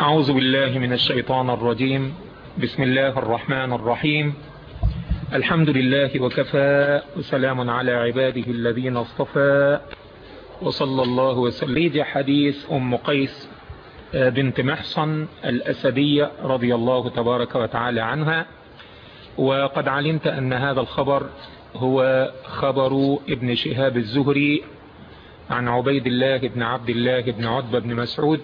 أعوذ بالله من الشيطان الرجيم. بسم الله الرحمن الرحيم. الحمد لله وكفى. وسلام على عباده الذين اصطفى. وصلى الله وسلم. حديث أم قيس بنت محصن الأسدية رضي الله تبارك وتعالى عنها. وقد علمت أن هذا الخبر هو خبر ابن شهاب الزهري عن عبيد الله بن عبد الله بن عتبة بن مسعود.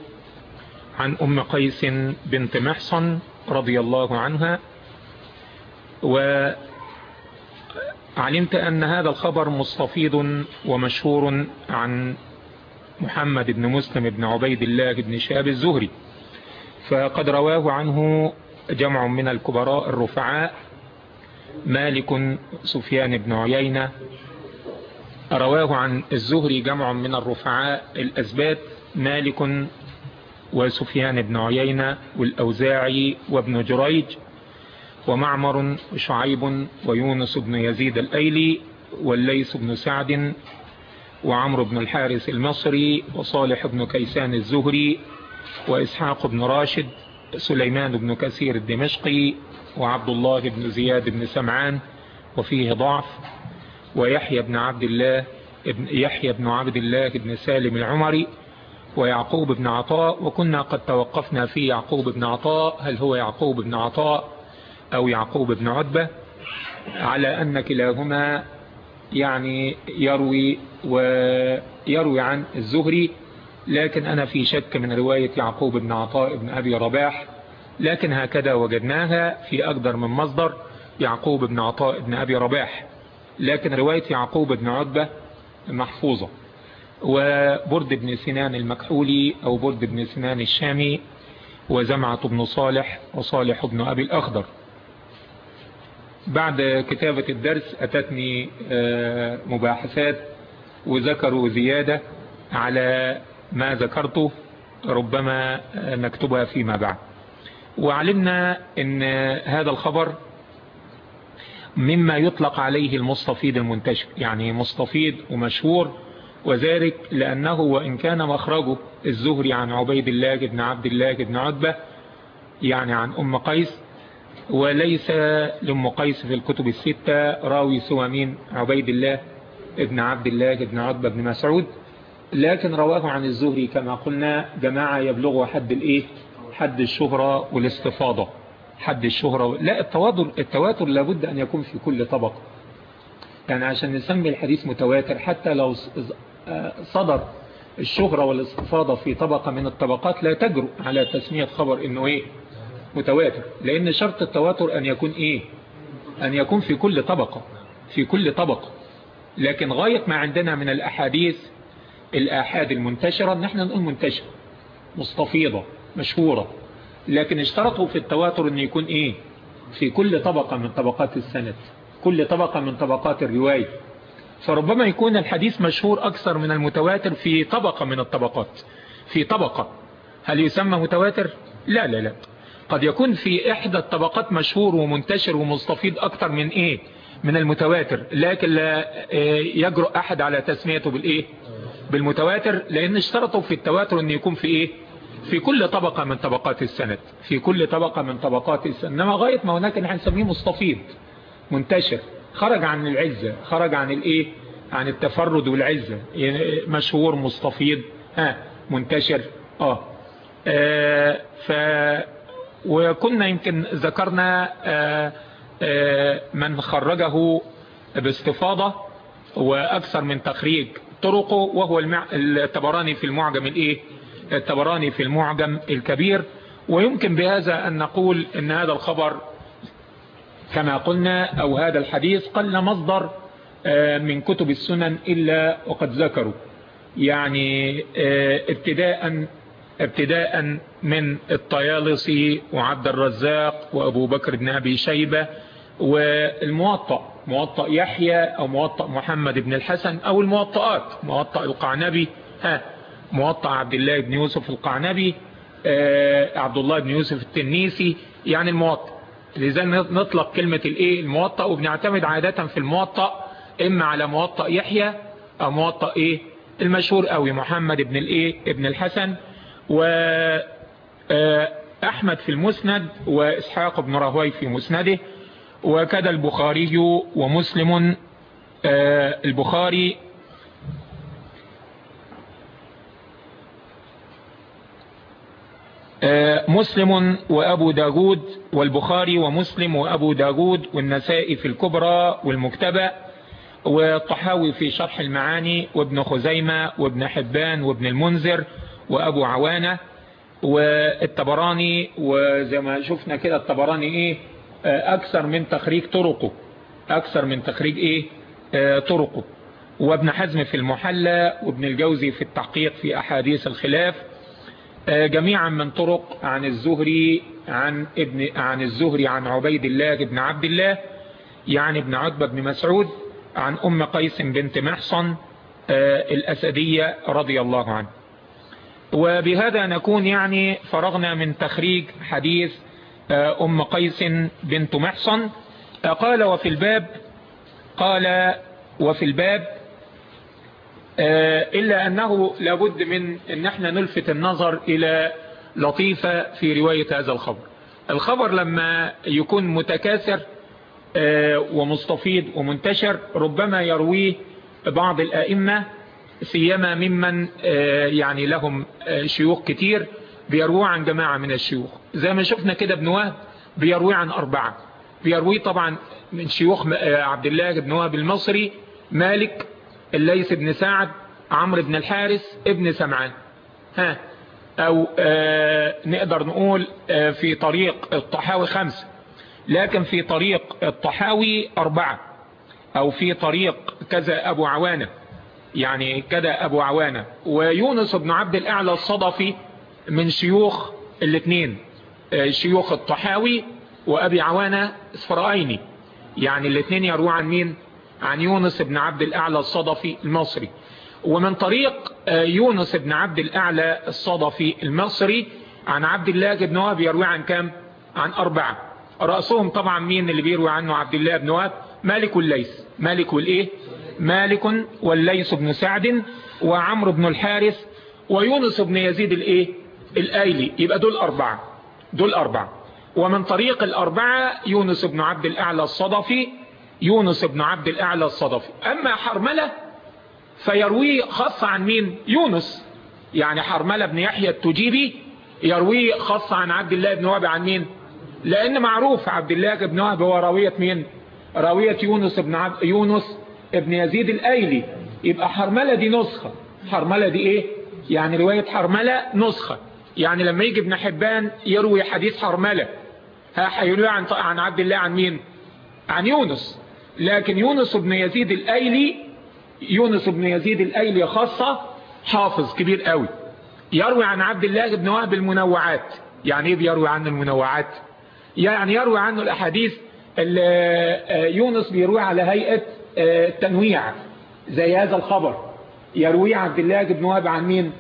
عن أم قيس بنت محصن رضي الله عنها وعلمت أن هذا الخبر مستفيض ومشهور عن محمد بن مسلم بن عبيد الله بن شهاب الزهري فقد رواه عنه جمع من الكبراء الرفعاء مالك سفيان بن عيينة رواه عن الزهري جمع من الرفعاء الأزبات مالك وسفيان بن عيينة والأوزاعي وابن جريج ومعمر وشعيب ويونس بن يزيد الأيلي والليس بن سعد وعمرو بن الحارث المصري وصالح بن كيسان الزهري وإسحاق بن راشد سليمان بن كثير الدمشقي وعبد الله بن زياد بن سمعان وفيه ضعف ويحيى بن عبد الله ابن يحيى بن عبد الله بن سالم العمري ويعقوب بن عطاء وكنا قد توقفنا في يعقوب بن عطاء هل هو يعقوب بن عطاء أو يعقوب بن عتبة؟ على أن كلاهما يعني يروي ويروي عن الزهري لكن أنا في شك من رواية يعقوب بن عطاء بن أبي رباح. لكن هكذا وجدناها في أقدر من مصدر يعقوب بن عطاء بن أبي رباح. لكن رواية يعقوب بن عتبة محفوظة. وبرد بن سنان المكحولي أو برد بن سنان الشامي وزمعة بن صالح وصالح بن أبي الأخضر. بعد كتابة الدرس أتتني مباحثات وذكروا زيادة على ما ذكرته ربما نكتبها فيما بعد. وعلمنا إن هذا الخبر مما يطلق عليه المستفيد المنتشر يعني مستفيد ومشهور وذلك لأنه وإن كان مخرجه الزهري عن عبيد الله بن عبد الله بن عتبة يعني عن أم قيس وليس لأم قيس في الكتب الستة راوي سوى مين؟ عبيد الله ابن عبد الله بن عتبة بن مسعود. لكن رواه عن الزهري كما قلنا جماعة يبلغوا حد الإيه؟ حد الشهرة والاستفاضة. حد الشهرة لا التواتر التواتر لابد أن يكون في كل طبقة. يعني عشان نسمي الحديث متواتر حتى لو صدر الشهرة والاستفاضة في طبقة من الطبقات لا تجرؤ على تسمية خبر إنه إيه؟ متواتر. لأن شرط التواتر أن يكون إيه؟ أن يكون في كل طبقة في كل طبقة. لكن غاية ما عندنا من الأحاديث الآحاد المنتشرة ان إحنا نقول منتشرة مستفيضة مشهورة. لكن اشترطوا في التواتر أن يكون إيه؟ في كل طبقة من طبقات السند كل طبقة من طبقات الرواية. فربما يكون الحديث مشهور أكثر من المتواتر في طبقة من الطبقات. في طبقة. هل يسمى متواتر؟ لا لا لا. قد يكون في إحدى الطبقات مشهور ومنتشر ومستفيد أكثر من إيه؟ من المتواتر. لكن لا يجرؤ أحد على تسميته بالإيه؟ بالمتواتر لأن اشترطوا في التواتر أن يكون في إيه؟ في كل طبقة من طبقات السند. في كل طبقة من طبقات السند. إنما غاية ما هناك نحن نسميه مستفيد منتشر. خرج عن العزة خرج عن الإيه؟ عن التفرد والعزة. مشهور مستفيض ها منتشر. آه, آه ف وكنا يمكن ذكرنا آه آه من خرجه باستفاضة وأكثر من تخريج طرقه وهو المع... التبراني في المعجم الإيه؟ التبراني في المعجم الكبير. ويمكن بهذا أن نقول إن هذا الخبر كما قلنا أو هذا الحديث قل مصدر من كتب السنن إلا وقد ذكروا. يعني ابتداء ابتداء من الطيالسي وعبد الرزاق وأبو بكر بن أبي شيبة والموطأ موطأ يحيى أو موطأ محمد بن الحسن أو الموطئات موطأ القعنبي ها موطأ عبد الله بن يوسف القعنبي عبد الله بن يوسف التنيسي يعني الموطأ. لذا نطلق كلمة الإيه؟ الموطأ وبنعتمد عادة في الموطأ إما على موطأ يحيى أو موطأ إيه؟ المشهور قوي محمد ابن الإيه؟ ابن الحسن و أحمد في المسند وإسحاق بن راهوي في مسنده وكذا البخاري ومسلم البخاري مسلم وأبو داود والبخاري ومسلم وأبو داود والنسائي في الكبرى والمكتبة والطحاوي في شرح المعاني وابن خزيمة وابن حبان وابن المنذر وأبو عوانة والتبراني وزي ما شفنا كده التبراني إيه؟ أكثر من تخريج طرقه. أكثر من تخريج إيه؟ طرقه. وابن حزم في المحلى وابن الجوزي في التحقيق في أحاديث الخلاف جميعا من طرق عن الزهري عن ابن عن الزهري عن عبيد الله بن عبد الله يعني ابن عتبة بن مسعود عن أم قيس بنت محصن الأسدية رضي الله عنه. وبهذا نكون يعني فرغنا من تخريج حديث أم قيس بنت محصن. قال وفي الباب قال وفي الباب إلا أنه لابد من أن إحنا نلفت النظر إلى لطيفة في رواية هذا الخبر. الخبر لما يكون متكاثر ومستفيض ومنتشر ربما يرويه بعض الآئمة سيما ممن يعني لهم شيوخ كتير بيروي عن جماعة من الشيوخ. زي ما شفنا كده ابن وهب بيروي عن أربعة. بيروي طبعا من شيوخ عبد الله بن وهب المصري مالك الليث بن سعد عمرو بن الحارث ابن سمعان. ها أو آه نقدر نقول آه في طريق الطحاوي خمسة لكن في طريق الطحاوي أربعة أو في طريق كذا أبو عوانة يعني كذا أبو عوانة. ويونس بن عبد الأعلى الصدفي من شيوخ الاثنين شيوخ الطحاوي وأبي عوانة اسفرائيني يعني الاثنين يروى عن مين؟ عن يونس بن عبد الأعلى الصدفي المصري. ومن طريق يونس بن عبد الأعلى الصدفي المصري عن عبد الله بن وهب يروي عن كام؟ عن أربعة. رأسهم طبعا مين اللي بيروي عنه؟ عبد الله بن وهب. مالك والليث مالك والإيه مالك والليث بن سعد وعمرو بن الحارث ويونس بن يزيد الإيه؟ الأيلي. يبقى دول أربعة. دول أربعة. ومن طريق الأربعة يونس بن عبد الأعلى الصدفي يونس بن عبد الأعلى الصدفي. أما حرملة فيروي خاصة عن مين؟ يونس. يعني حرملة بن يحيى التجيبي يروي خاصة عن عبد الله بن وهب عن مين؟ لأن معروف عبد الله بن وهب هو راوية مين؟ راوية يونس بن عبد يونس ابن يزيد الأيلي. يبقى حرملة دي نسخة. حرملة دي إيه؟ يعني رواية حرملة نسخة. يعني لما يجي ابن حبان يروي حديث حرملة ها هيروي عن عن عبد الله عن مين؟ عن يونس. لكن يونس بن يزيد الأيلي يونس بن يزيد الأيلي خاصة حافظ كبير قوي. يروي عن عبد الله بن وهب المنوعات. يعني إيه بيروي عنه المنوعات؟ يعني يروي عنه الأحاديث اللي يونس بيروي على هيئة التنويع زي هذا الخبر. يروي عبد الله بن وهب عن مين؟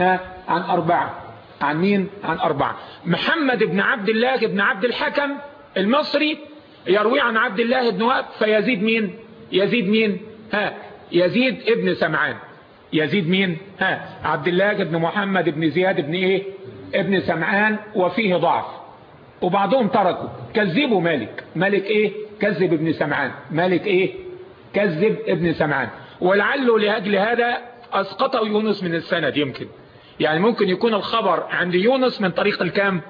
ها؟ عن أربعة. عن مين؟ عن أربعة. محمد بن عبد الله بن عبد الحكم المصري يروي عن عبد الله بن وهب فيزيد مين؟ يزيد مين؟ ها يزيد ابن سمعان. يزيد مين؟ ها عبد الله بن محمد بن زياد بن إيه؟ ابن سمعان وفيه ضعف. وبعضهم تركوا. كذبوا مالك. مالك إيه؟ كذب ابن سمعان. مالك إيه؟ كذب ابن سمعان. ولعله لأجل هذا أسقطه يونس من السند يمكن. يعني ممكن يكون الخبر عند يونس من طريق الكام؟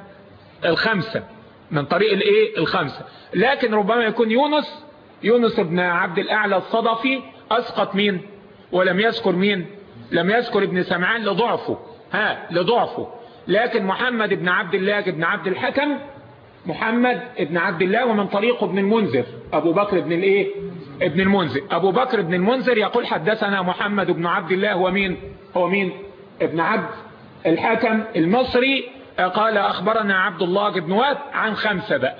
الخمسة. من طريق الايه؟ الخمسة. لكن ربما يكون يونس يونس بن عبد الأعلى الصدفي أسقط مين؟ ولم يذكر مين؟ لم يذكر ابن سمعان لضعفه. ها لضعفه. لكن محمد بن عبد الله بن عبد الحكم محمد ابن عبد الله ومن طريقه ابن المنذر. أبو بكر ابن الايه؟ ابن المنذر. أبو بكر ابن المنذر يقول حدثنا محمد بن عبد الله هو مين هو مين؟ ابن عبد الحكم المصري قال أخبرنا عبد الله بن وهب عن خمسة بقى.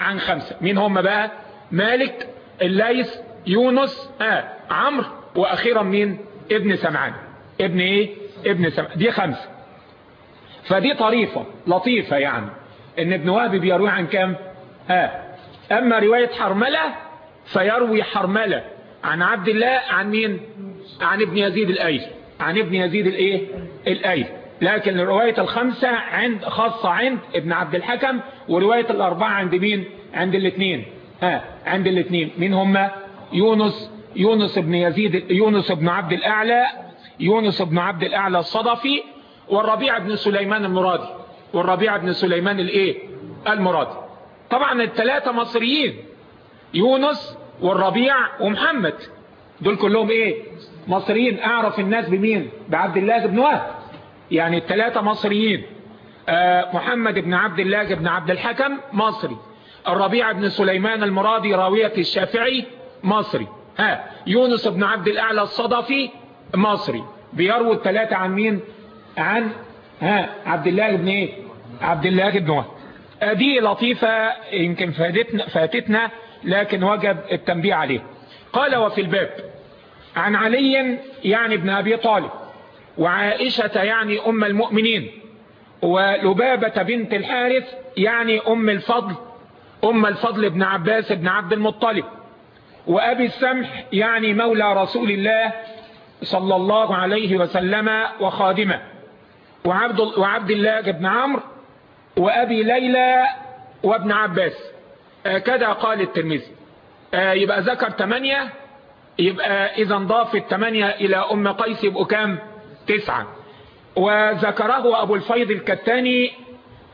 عن خمسة. مين هم بقى؟ مالك الليث يونس آه عمرو وأخيرا مين؟ ابن سمعان. ابن إيه؟ ابن سمعان. دي خمسة. فدي طريفة لطيفة يعني. إن ابن وهب بيروي عن كام؟ ها أما رواية حرملة فيروي حرملة عن عبد الله عن مين؟ عن ابن يزيد الأيل. عن ابن يزيد الإيه؟ الأيل. لكن رواية الخمسة عند خاصة عند ابن عبد الحكم ورواية الأربعة عند مين؟ عند الاثنين. ها عند الاثنين. مين هم؟ يونس يونس بن يزيد يونس بن عبد الأعلى يونس بن عبد الأعلى الصدفي والربيع بن سليمان المرادي. والربيع بن سليمان الإيه؟ المرادي. طبعا الثلاثة مصريين يونس والربيع ومحمد. دول كلهم إيه؟ مصريين. أعرف الناس بمين؟ بعبد الله بن وهب. يعني الثلاثة مصريين آه محمد بن عبد الله بن عبد الحكم مصري الربيع بن سليمان المرادي راوية الشافعي مصري ها يونس بن عبد الأعلى الصدفي مصري بيروي الثلاثة عن مين؟ عن ها عبد الله بن إيه؟ عبد الله بن وهب. دي لطيفة يمكن فاتتنا, فاتتنا لكن وجب التنبيه عليه قال وفي الباب عن علي يعني ابن أبي طالب وعائشة يعني أم المؤمنين ولبابة بنت الحارث يعني أم الفضل أم الفضل بن عباس بن عبد المطلب وأبي السمح يعني مولى رسول الله صلى الله عليه وسلم وخادمه وعبد, وعبد الله بن عمرو وأبي ليلى وابن عباس. كذا قال الترمذي. آه يبقى ذكر ثمانية يبقى إذا ضاف الثمانية إلى أم قيس يبقوا كام تسعة. وذكره أبو الفيض الكتاني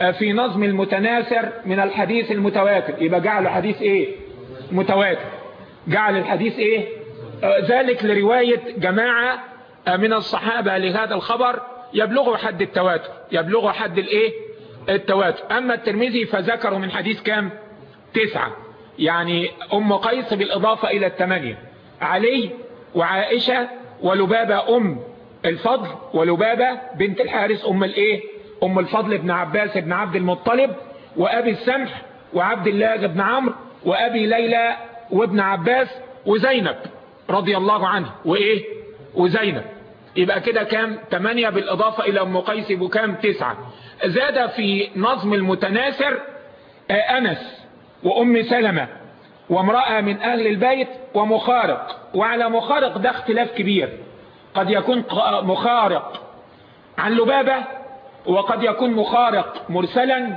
آه في نظم المتناثر من الحديث المتواتر. يبقى جعل حديث إيه؟ متواتر. جعل الحديث إيه؟ ذلك لرواية جماعة من الصحابة لهذا الخبر. يبلغوا حد التواتر. يبلغوا حد الإيه؟ التواتر. أما الترمذي فذكروا من حديث كام؟ تسعة. يعني أم قيس بالإضافة إلى الثمانية. علي وعائشة ولبابة أم. الفضل ولبابة بنت الحارس أم الإيه؟ أم الفضل بن عباس بن عبد المطلب وأبي السمح وعبد الله بن عمرو وأبي ليلى وابن عباس وزينب رضي الله عنه. وإيه؟ وزينب. يبقى كده كام؟ 8 بالإضافة إلى أم قيس بكام 9 زاد في نظم المتناثر أنس وأم سلمة وامرأة من أهل البيت ومخارق. وعلى مخارق ده اختلاف كبير. قد يكون مخارق عن لبابة وقد يكون مخارق مرسلا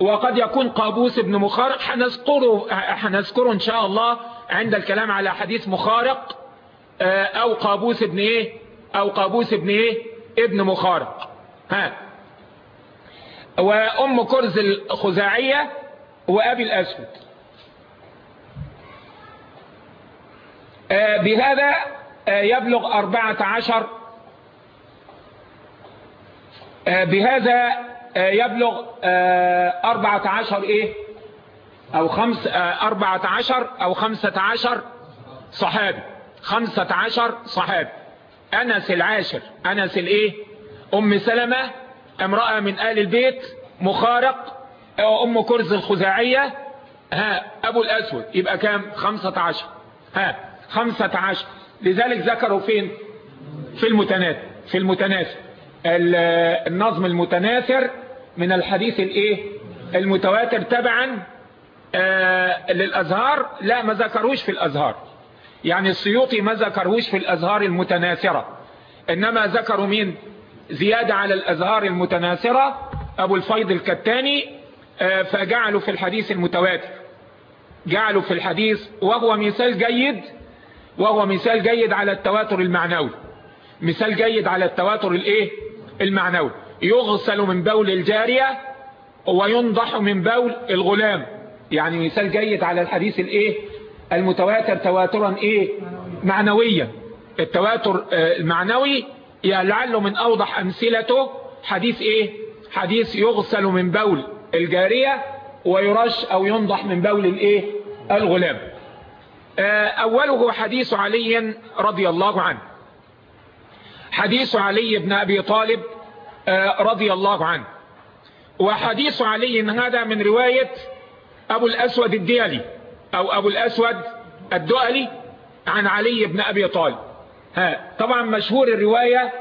وقد يكون قابوس بن مخارق. هنذكره هنذكره إن شاء الله عند الكلام على حديث مخارق أو قابوس بن إيه؟ أو قابوس ابن إيه؟ ابن مخارق. ها. وأم كرز الخزاعية وأبي الأسود. آه بهذا آه يبلغ أربعة عشر. آه بهذا يبلغ أربعة عشر إيه؟ أو خمس أربعة عشر أو خمسة عشر صحابي. خمسة عشر صحابي. أنس العاشر. أنس الإيه؟ أم سلمة امرأة من آل البيت مخارق أم كرز الخزاعية. ها أبو الأسود. يبقى كام؟ خمسة عشر. ها خمسة عشر. لذلك ذكروا فين؟ في المتناثر. في المتناثر. النظم المتناثر من الحديث الايه؟ المتواتر تبعا آه للأزهار. لا ما ذكروش في الأزهار. يعني السيوطي ما ذكروش في الأزهار المتناثرة. إنما ذكروا مين؟ زيادة على الأزهار المتناثرة. أبو الفيض الكتاني فجعلوا في الحديث المتواتر. جعلوا في الحديث وهو مثال جيد وهو مثال جيد على التواتر المعنوي. مثال جيد على التواتر الايه؟ المعنوي. يغسل من بول الجارية وينضح من بول الغلام. يعني مثال جيد على الحديث الايه؟ المتواتر تواترا إيه؟ معنويا. التواتر المعنوي لعله من أوضح أمثلته حديث إيه؟ حديث يغسل من بول الجارية ويرش أو ينضح من بول الايه؟ الغلام. أوله حديث علي رضي الله عنه. حديث علي بن أبي طالب رضي الله عنه. وحديث علي هذا من رواية أبو الأسود الديالي أو أبو الأسود الدؤلي عن علي بن أبي طالب. ها طبعا مشهور الرواية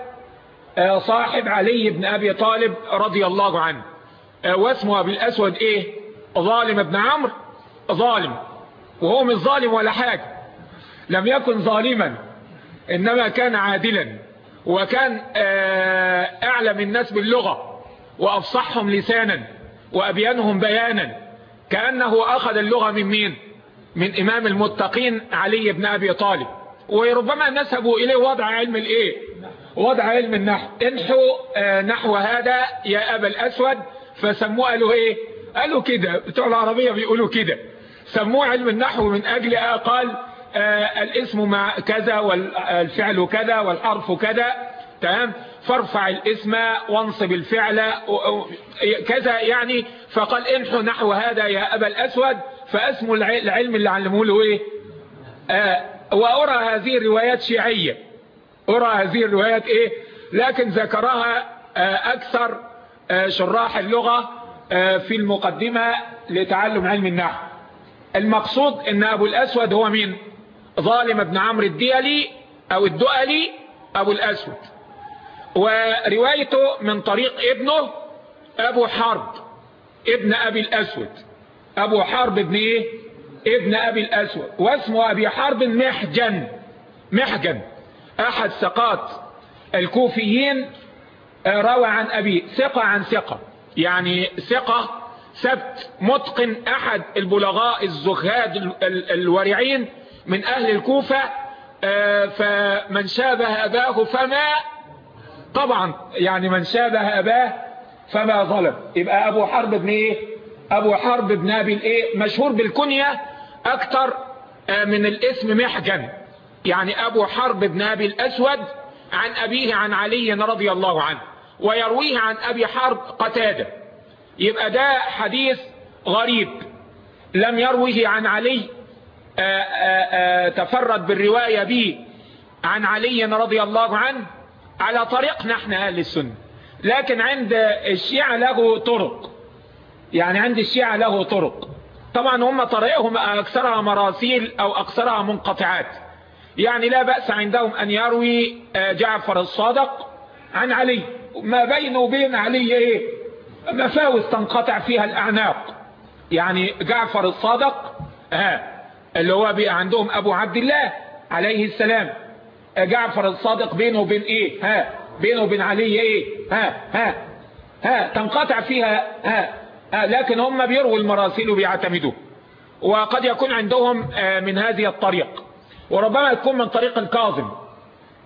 صاحب علي بن أبي طالب رضي الله عنه. واسمه أبو الأسود إيه؟ ظالم ابن عمرو. ظالم. وهو مش ظالم ولا حاجة. لم يكن ظالما إنما كان عادلا وكان أعلم الناس باللغة وأفصحهم لسانا وأبيانهم بيانا. كأنه أخذ اللغة من مين؟ من إمام المتقين علي بن أبي طالب. وربما نسبوا إليه وضع علم الإيه؟ وضع علم النحو. انحوا آه نحو هذا يا أبا الأسود. فسموه قالوا إيه؟ قالوا كده. بتوع العربية بيقولوا كده. سموه علم النحو من أجل قال آه الاسم مع كذا والفعل كذا والحرف كذا تمام؟ فارفع الاسم وانصب الفعل كذا يعني. فقال انحو نحو هذا يا أبا الأسود. فاسم العلم اللي علموه له إيه؟ آه وأرى هذه الروايات شيعية. أرى هذه الروايات إيه؟ لكن ذكرها آه أكثر آه شراح اللغة آه في المقدمة لتعلم علم النحو. المقصود إن أبو الأسود هو مين؟ ظالم ابن عمرو الديلي أو الدؤلي أبو الأسود. وروايته من طريق ابنه أبو حرب ابن أبي الأسود. أبو حرب ابن إيه؟ ابن أبي الأسود. واسمه أبي حرب محجن. محجن. أحد ثقات الكوفيين روى عن ابي ثقة عن ثقة. يعني ثقة سبت متقن أحد البلغاء الزهاد الورعين من أهل الكوفة فمن شابه أباه فما طبعا يعني من شابه أباه فما ظلم. يبقى أبو حرب ابن إيه؟ أبو حرب ابن أبي الإيه؟ مشهور بالكنية أكتر من الاسم محجن. يعني أبو حرب ابن أبي الأسود عن أبيه عن علي رضي الله عنه ويرويه عن أبي حرب قتادة. يبقى ده حديث غريب. لم يروه عن علي آآ آآ تفرد بالرواية به عن علي رضي الله عنه على طريقنا إحنا أهل السنة. لكن عند الشيعة له طرق. يعني عند الشيعة له طرق. طبعا هم طريقهم أكثرها مراسيل أو أكثرها منقطعات. يعني لا بأس عندهم أن يروي جعفر الصادق عن علي. ما بينه وبين علي إيه؟ مفاوز تنقطع فيها الأعناق. يعني جعفر الصادق ها اللي هو بقى عندهم أبو عبد الله عليه السلام. جعفر الصادق بينه وبين إيه؟ ها بينه وبين علي إيه؟ ها ها ها تنقطع فيها ها, ها لكن هم بيروا المراسيل وبيعتمدوا. وقد يكون عندهم من هذه الطريق. وربما يكون من طريق الكاظم.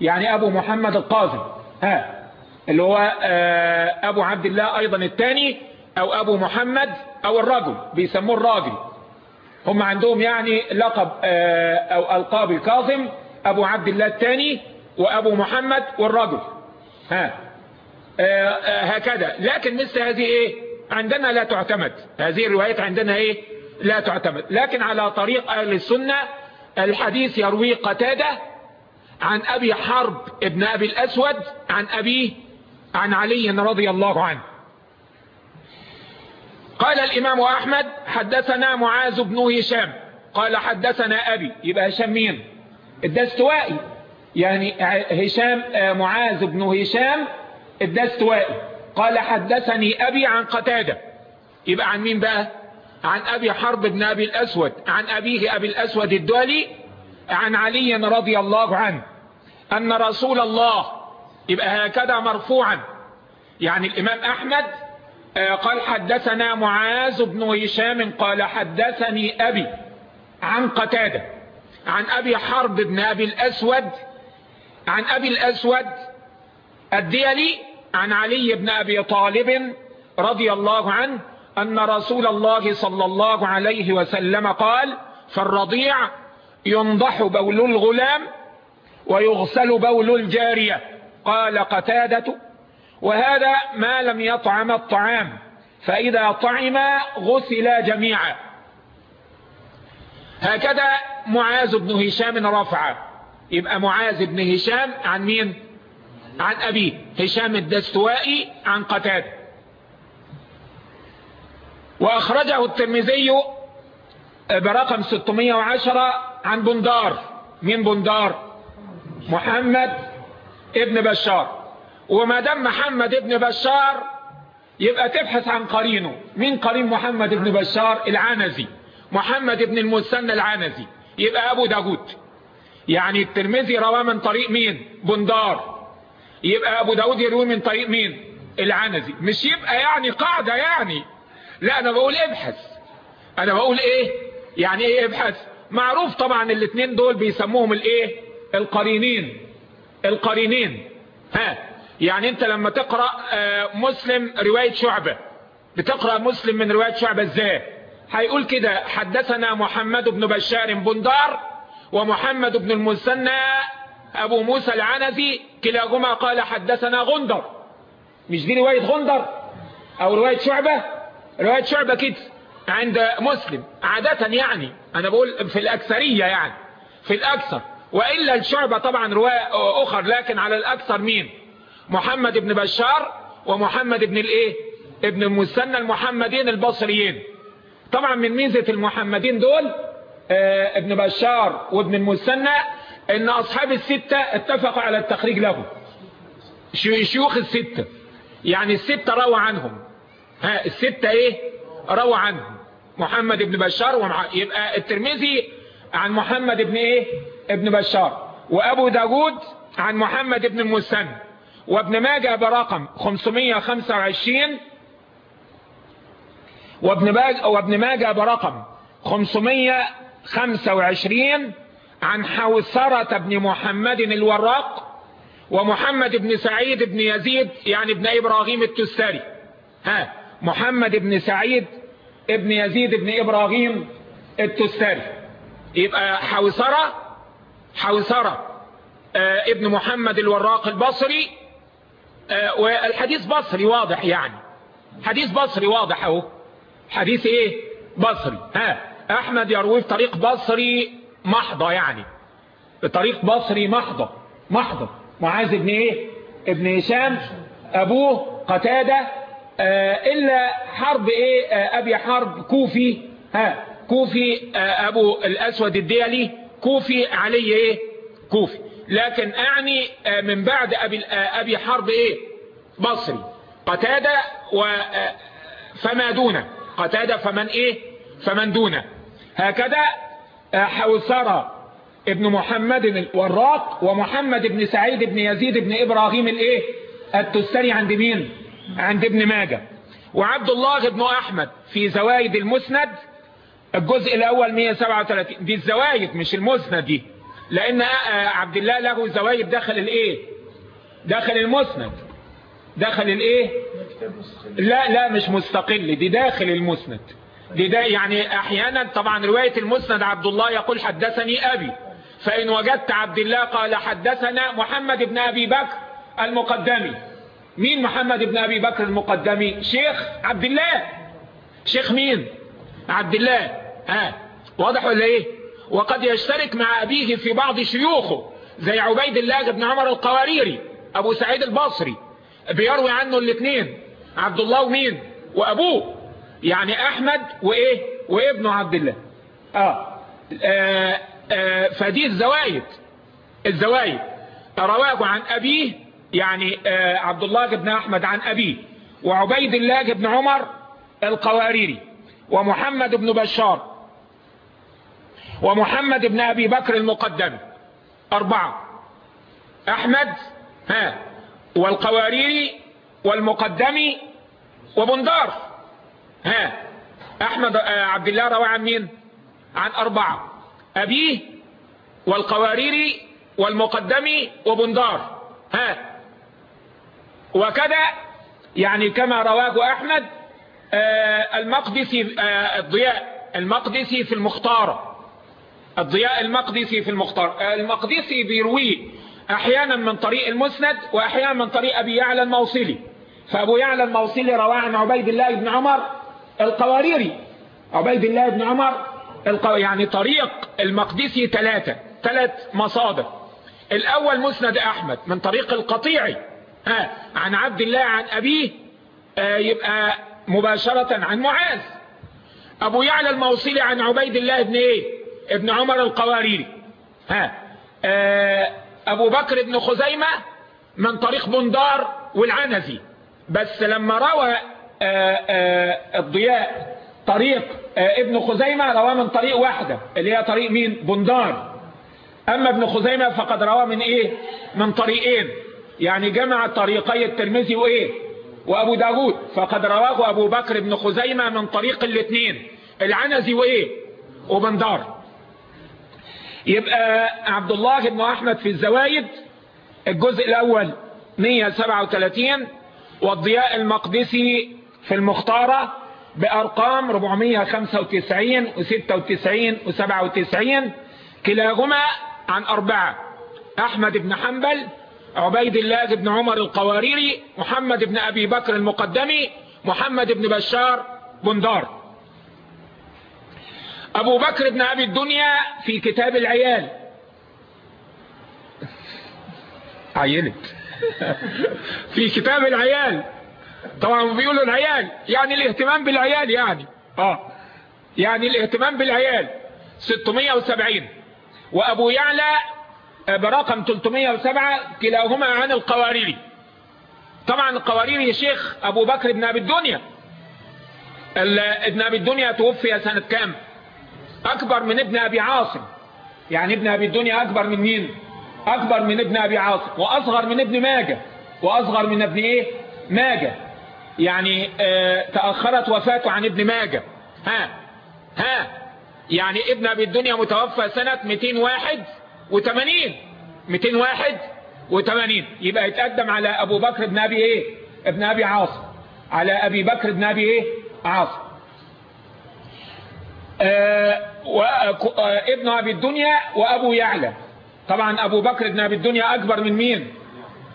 يعني أبو محمد القاظم. ها اللي هو أبو عبد الله أيضا الثاني أو أبو محمد أو الرجل بيسموه الراجل. هم عندهم يعني لقب أو ألقاب الكاظم أبو عبد الله الثاني وأبو محمد والرجل. ها. هكذا. لكن مثل هذه إيه؟ عندنا لا تعتمد. هذه الروايات عندنا إيه؟ لا تعتمد. لكن على طريق أهل السنة الحديث يروي قتادة عن أبي حرب ابن أبي الأسود عن أبيه عن علي رضي الله عنه. قال الإمام أحمد حدثنا معاذ بن هشام. قال حدثنا أبي يبقى هشام مين؟ الدستوائي. يعني هشام معاذ بن هشام الدستوائي. قال حدثني أبي عن قتادة. يبقى عن مين بقى؟ عن أبي حرب بن أبي الأسود عن أبيه أبي الأسود الدولي عن علي رضي الله عنه. أن رسول الله يبقى هكذا مرفوعا. يعني الإمام أحمد قال حدثنا معاذ بن هشام قال حدثني أبي عن قتادة عن أبي حرب بن أبي الأسود عن أبي الأسود الديلي عن علي بن أبي طالب رضي الله عنه أن رسول الله صلى الله عليه وسلم قال فالرضيع ينضح بول الغلام ويغسل بول الجارية. قال قتادة وهذا ما لم يطعم الطعام فإذا طعم غسل جميعا. هكذا معاذ بن هشام رفع. يبقى معاذ بن هشام عن مين؟ عن أبيه. هشام الدستوائي عن قتادة. وأخرجه الترمذي برقم 610 عن بندار. من بندار؟ محمد ابن بشار. وما دام محمد ابن بشار يبقى تبحث عن قرينه. مين قرين محمد ابن بشار؟ العنزي. محمد ابن المثنى العنزي. يبقى أبو داود. يعني الترمذي رواه من طريق مين؟ بندار. يبقى أبو داود يروي من طريق مين؟ العنزي. مش يبقى يعني قاعدة يعني. لا أنا بقول ابحث. أنا بقول إيه؟ يعني إيه ابحث؟ معروف طبعا الاثنين دول بيسموهم الإيه؟ القرينين. القرينين. ها يعني انت لما تقرأ مسلم رواية شعبة. بتقرأ مسلم من رواية شعبة إزاي؟ هيقول كده حدثنا محمد بن بشار بندار ومحمد بن المثنى أبو موسى العنزي كلاهما قال حدثنا غندر. مش دي رواية غندر أو رواية شعبة؟ رواية شعبة كده عند مسلم. عادة يعني أنا بقول في الأكثرية يعني في الأكثر. وإلا الشعبة طبعا رواية أخر لكن على الأكثر مين؟ محمد بن بشار ومحمد بن الإيه؟ ابن المثنى المحمدين البصريين. طبعا من ميزة المحمدين دول آه ابن بشار وابن المثنى إن أصحاب الستة اتفقوا على التخريج لهم. شيوخ الستة. يعني الستة روى عنهم. ها الستة إيه؟ روى عنهم. محمد بن بشار ومع... يبقى الترمذي عن محمد بن إيه؟ ابن بشار وأبو داود عن محمد بن المثنى وابن ماجه برقم 525 وابن وابن ماجه برقم 525 عن حوثرة بن محمد الوراق ومحمد بن سعيد بن يزيد يعني ابن إبراهيم التستري. ها محمد بن سعيد ابن يزيد بن إبراهيم التستري. يبقى حوثرة حوثرة آه ابن محمد الوراق البصري آه والحديث بصري واضح يعني. حديث بصري واضح أهو. حديث إيه؟ بصري. ها أحمد يروي في طريق بصري محضة يعني. بطريق بصري محضة. محضة. معاذ ابن إيه؟ ابن هشام أبوه قتادة آه إلا حرب إيه؟ أبي حرب كوفي. ها كوفي أبو الأسود الديلي. كوفي علي إيه؟ كوفي. لكن أعني من بعد أبي أبي حرب إيه؟ بصري. قتادة و فما دونه قتادة فمن إيه؟ فمن دونه هكذا حوثرة ابن محمد الوراق ومحمد بن سعيد بن يزيد بن إبراهيم الايه؟ التستري عند مين؟ عند ابن ماجه. وعبد الله بن أحمد في زوايد المسند الجزء الأول 137 دي الزوايد مش المسند دي. لأن عبد الله له زوايد داخل الإيه؟ داخل المسند. داخل الإيه؟ لا لا مش مستقل. دي داخل المسند. دي ده يعني أحيانا طبعا رواية المسند عبد الله يقول حدثني أبي. فإن وجدت عبد الله قال حدثنا محمد بن أبي بكر المقدمي. مين محمد بن أبي بكر المقدمي؟ شيخ عبد الله. شيخ مين؟ عبد الله. ها واضح ولا إيه؟ وقد يشترك مع أبيه في بعض شيوخه زي عبيد الله بن عمر القواريري أبو سعيد البصري بيروي عنه الاثنين عبد الله ومين وأبوه يعني أحمد وإيه؟ وابنه عبد الله. آه, آه, آه فدي الزوايد الزوايد. رواه عن أبيه يعني آه عبد الله بن أحمد عن أبيه وعبيد الله بن عمر القواريري ومحمد بن بشار. ومحمد بن أبي بكر المقدم. أربعة. أحمد ها والقواريري والمقدمي وبندار ها. أحمد عبد الله روى عن مين؟ عن أربعة. أبيه والقواريري والمقدمي وبندار ها. وكذا يعني كما رواه أحمد آه المقدسي آه الضياء المقدسي في المختار. الضياء المقدسي في المختار. المقدسي بيرويه أحيانا من طريق المسند وأحيانا من طريق أبي يعلى الموصلي. فأبو يعلى الموصلي رواه عن عبيد الله بن عمر القواريري. عبيد الله بن عمر القو... يعني طريق المقدسي ثلاثة ثلاث مصادر. الأول مسند أحمد من طريق القطيعي. ها عن عبد الله عن أبيه آه يبقى مباشرة عن معاذ. أبو يعلى الموصلي عن عبيد الله بن إيه؟ ابن عمر القواريري. ها. آه أبو بكر بن خزيمة من طريق بندار والعنزي. بس لما روى آآ آآ الضياء طريق ابن خزيمة رواه من طريق واحدة اللي هي طريق مين؟ بندار. أما ابن خزيمة فقد رواه من إيه؟ من طريقين. يعني جمع طريقي الترمذي وإيه؟ وأبو داود. فقد رواه أبو بكر بن خزيمة من طريق الاثنين العنزي وإيه؟ وبندار. يبقى عبد الله بن أحمد في الزوايد الجزء الأول 137 والضياء المقدسي في المختارة بأرقام 495 و96 و97 كلاهما عن أربعة أحمد بن حنبل عبيد الله بن عمر القواريري محمد بن أبي بكر المقدمي محمد بن بشار بندار أبو بكر بن أبي الدنيا في كتاب العيال. عيلت في كتاب العيال. طبعا بيقولوا العيال يعني الاهتمام بالعيال يعني. آه. يعني الاهتمام بالعيال. 670 وأبو يعلى برقم 307 كلاهما عن القواريري طبعا القواريري شيخ أبو بكر بن أبي الدنيا. ابن أبي الدنيا توفي سنة كام؟ أكبر من ابن أبي عاصم. يعني ابن أبي الدنيا أكبر من مين؟ أكبر من ابن أبي عاصم وأصغر من ابن ماجه وأصغر من ابن إيه؟ ماجه. يعني آه تأخرت وفاته عن ابن ماجه. ها ها. يعني ابن أبي الدنيا متوفى سنة 281 281 يبقى يتقدم على أبو بكر بن أبي إيه؟ ابن أبي عاصم. على أبي بكر بن أبي إيه؟ عاصم. آه ابن أبي الدنيا وأبو يعلى. طبعا أبو بكر بن أبي الدنيا أكبر من مين؟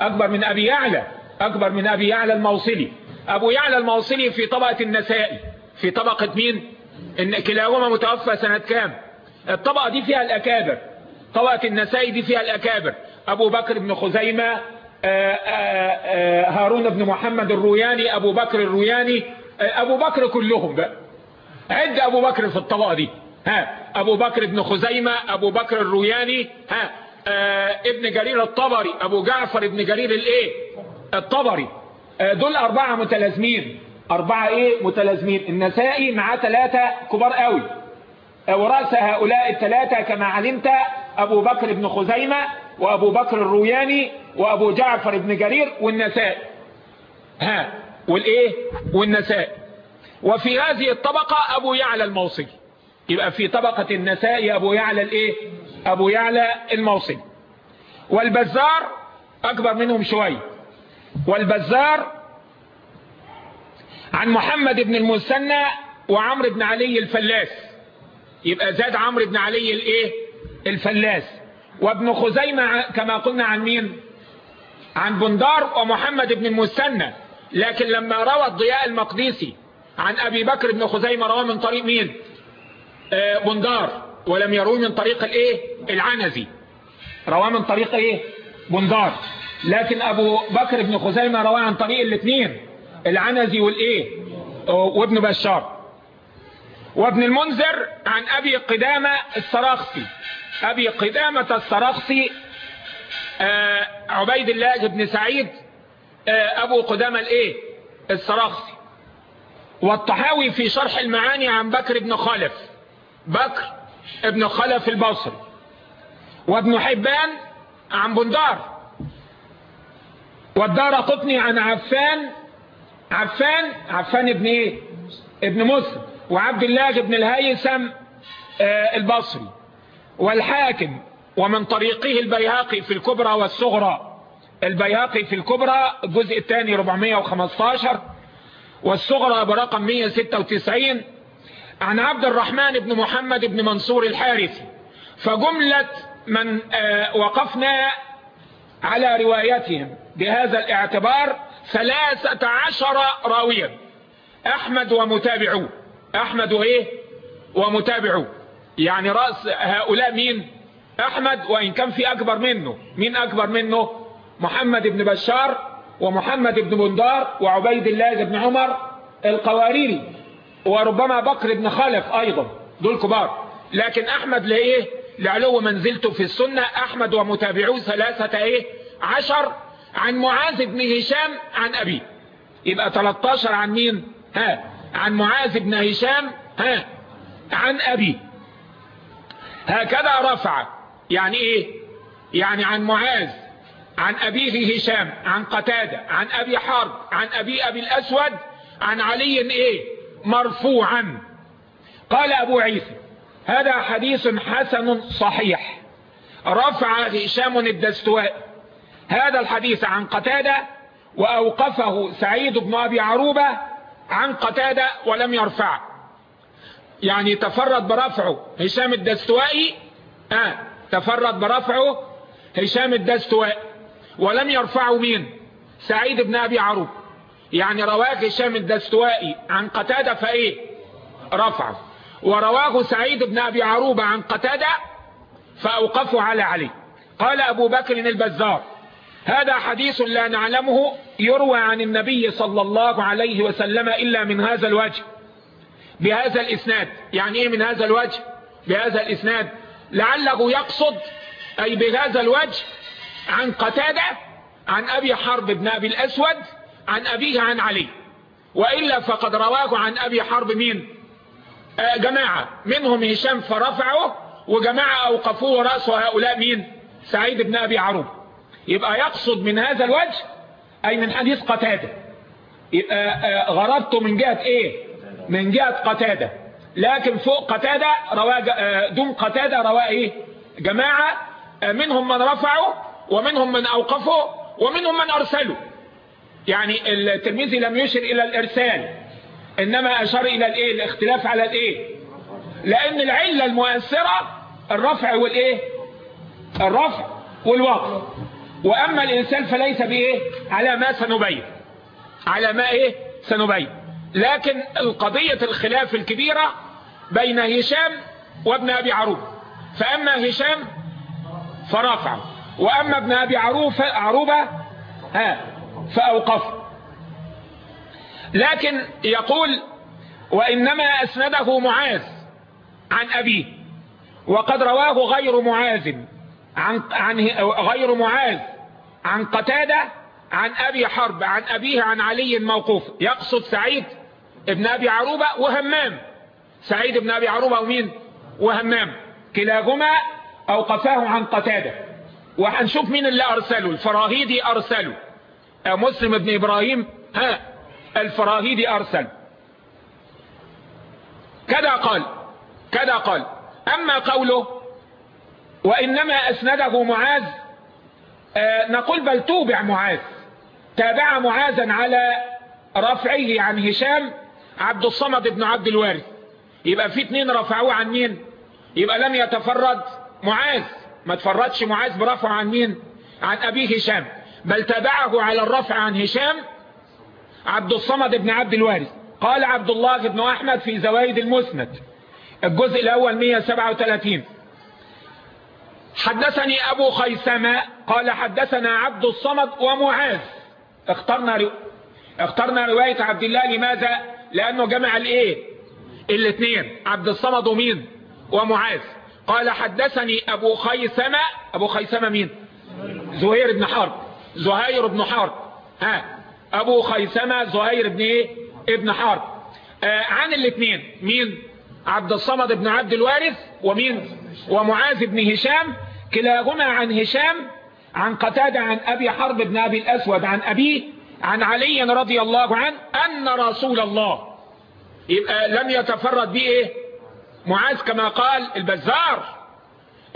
أكبر من أبي يعلى أكبر من أبي يعلى الموصلي. أبو يعلى الموصلي في طبقة النسائي. في طبقة مين؟ إن كلاهما متوفى سنة كام؟ الطبقة دي فيها الأكابر. طبقة النسائي دي فيها الأكابر. أبو بكر بن خزيمة آآ آآ هارون بن محمد الروياني أبو بكر الروياني أبو بكر كلهم بقى. عد أبو بكر في الطبقة دي ها أبو بكر بن خزيمة أبو بكر الروياني ها ابن جرير الطبري أبو جعفر ابن جرير الإيه؟ الطبري. دول أربعة متلازمين. أربعة إيه؟ متلازمين. النسائي معاه ثلاثة كبار قوي. ورأس هؤلاء الثلاثة كما علمت أبو بكر بن خزيمة وأبو بكر الروياني وأبو جعفر بن جرير والنسائي. ها والإيه؟ والنسائي. وفي هذه الطبقة أبو يعلى الموصلي يبقى في طبقة النسائي أبو يعلى الإيه؟ أبو يعلى الموصلي والبزار أكبر منهم شوية والبزار عن محمد بن المثنى وعمرو بن علي الفلاس. يبقى زاد عمرو بن علي الإيه؟ الفلاس. وابن خزيمة كما قلنا عن مين؟ عن بندار ومحمد بن المثنى. لكن لما روى الضياء المقدسي عن أبي بكر بن خزيمة رواه من طريق مين؟ آه بندار. ولم يروي من طريق الإيه؟ العنزي. رواه من طريق إيه؟ بندار. لكن أبو بكر بن خزيمة رواه عن طريق الاثنين العنزي والإيه؟ وابن بشار. وابن المنذر عن أبي قدامة السراخسي. أبي قدامة السراخسي آه عبيد الله بن سعيد آه أبو قدامة الإيه؟ السراخسي. والطحاوي في شرح المعاني عن بكر بن خلف. بكر ابن خلف البصري. وابن حبان عن بندار. والدار قطني عن عفان. عفان عفان ابن إيه؟ ابن مسلم. وعبد الله بن الهيثم آه البصري. والحاكم ومن طريقه البيهقي في الكبرى والصغرى. البيهقي في الكبرى الجزء الثاني 415 والصغرى برقم 196 عن عبد الرحمن بن محمد بن منصور الحارثي فجملة من آه وقفنا على روايتهم بهذا الاعتبار ثلاثة عشر راويا. أحمد ومتابعوه أحمد وايه ومتابعوه يعني رأس هؤلاء مين؟ أحمد وإن كان في أكبر منه. مين أكبر منه؟ محمد بن بشار. ومحمد بن بندار وعبيد الله بن عمر القواريري وربما بكر بن خلف أيضا دول كبار. لكن أحمد لإيه؟ لعلو منزلته في السنة. أحمد ومتابعوه ثلاثة إيه؟ عشر. عن معاذ بن هشام عن أبي. يبقى 13 عن مين؟ ها عن معاذ بن هشام ها عن أبي. هكذا رفع يعني إيه؟ يعني عن معاذ. عن أبيه هشام عن قتادة عن أبي حرب عن أبي أبي الأسود عن علي إيه؟ مرفوعا. قال أبو عيسى هذا حديث حسن صحيح. رفع هشام الدستوائي هذا الحديث عن قتادة وأوقفه سعيد بن أبي عروبة عن قتادة ولم يرفع. يعني تفرد برفعه هشام الدستوائي آه تفرد برفعه هشام الدستوائي. ولم يرفعه مين؟ سعيد بن أبي عروبة يعني رواه هشام الدستوائي عن قتادة فإيه؟ رفعه. ورواه سعيد بن أبي عروبة عن قتادة فأوقفوا على علي. قال أبو بكر البزار هذا حديث لا نعلمه يروى عن النبي صلى الله عليه وسلم إلا من هذا الوجه. بهذا الإسناد. يعني إيه من هذا الوجه؟ بهذا الإسناد. لعله يقصد أي بهذا الوجه عن قتادة عن أبي حرب بن أبي الأسود عن أبيه عن علي. وإلا فقد رواه عن أبي حرب مين؟ آه جماعة. منهم هشام فرفعه وجماعة أوقفوه رأس هؤلاء مين؟ سعيد بن أبي عروب. يبقى يقصد من هذا الوجه أي من حديث قتادة. يبقى آه غرضته من جهة إيه؟ من جهة قتادة. لكن فوق قتادة روا آه دون قتادة روا إيه؟ جماعة. منهم من رفعه ومنهم من أوقفه ومنهم من أرسله. يعني الترمذي لم يشر إلى الإرسال إنما أشار إلى الإيه؟ الاختلاف على الإيه؟ لأن العلة المؤثرة الرفع والإيه؟ الرفع والوقف. وأما الإنسان فليس بإيه؟ على ما سنبين. على ما إيه؟ سنبين. لكن القضية الخلاف الكبيرة بين هشام وابن أبي عروب فأما هشام فرفع وأما ابن أبي عروبة ها فأوقف. لكن يقول وإنما أسنده معاذ عن أبيه وقد رواه غير معاذ عن, عن غير معاذ عن قتادة عن أبي حرب عن أبيه عن علي موقوف. يقصد سعيد ابن أبي عروبة وهمام. سعيد بن أبي عروبة ومين؟ وهمام. كلاهما أوقفاه عن قتادة. وهنشوف مين اللي أرسله الفراهيدي أرسله. مسلم بن إبراهيم ها الفراهيدي أرسل. كذا قال كذا قال. أما قوله وإنما أسنده معاذ آه نقول بل توبع معاذ. تابع معاذا على رفعه عن هشام عبد الصمد بن عبد الوارث. يبقى في اتنين رفعوه عن مين؟ يبقى لم يتفرد معاذ. ما تفردش معاذ برفع عن مين؟ عن أبيه هشام. بل تابعه على الرفع عن هشام عبد الصمد بن عبد الوارث. قال عبد الله بن أحمد في زوايد المسند. الجزء الأول 137 حدثني أبو خيسمة. قال حدثنا عبد الصمد ومعاذ. اخترنا رو... اخترنا رواية عبد الله. لماذا؟ لأنه جمع الإيه؟ الاثنين عبد الصمد ومين؟ ومعاذ. قال حدثني أبو خيسمة أبو خيسمة مين؟ زهير بن حرب. زهير بن حرب. ها. أبو خيسمة زهير بن إيه؟ ابن حرب. آه عن الاثنين. مين؟ عبد الصمد بن عبد الوارث ومين؟ ومعاذ بن هشام. كلاهما عن هشام عن قتادة عن أبي حرب بن أبي الأسود عن أبيه عن علي رضي الله عنه أن رسول الله يبقى لم يتفرد به إيه؟ معاذ كما قال البزار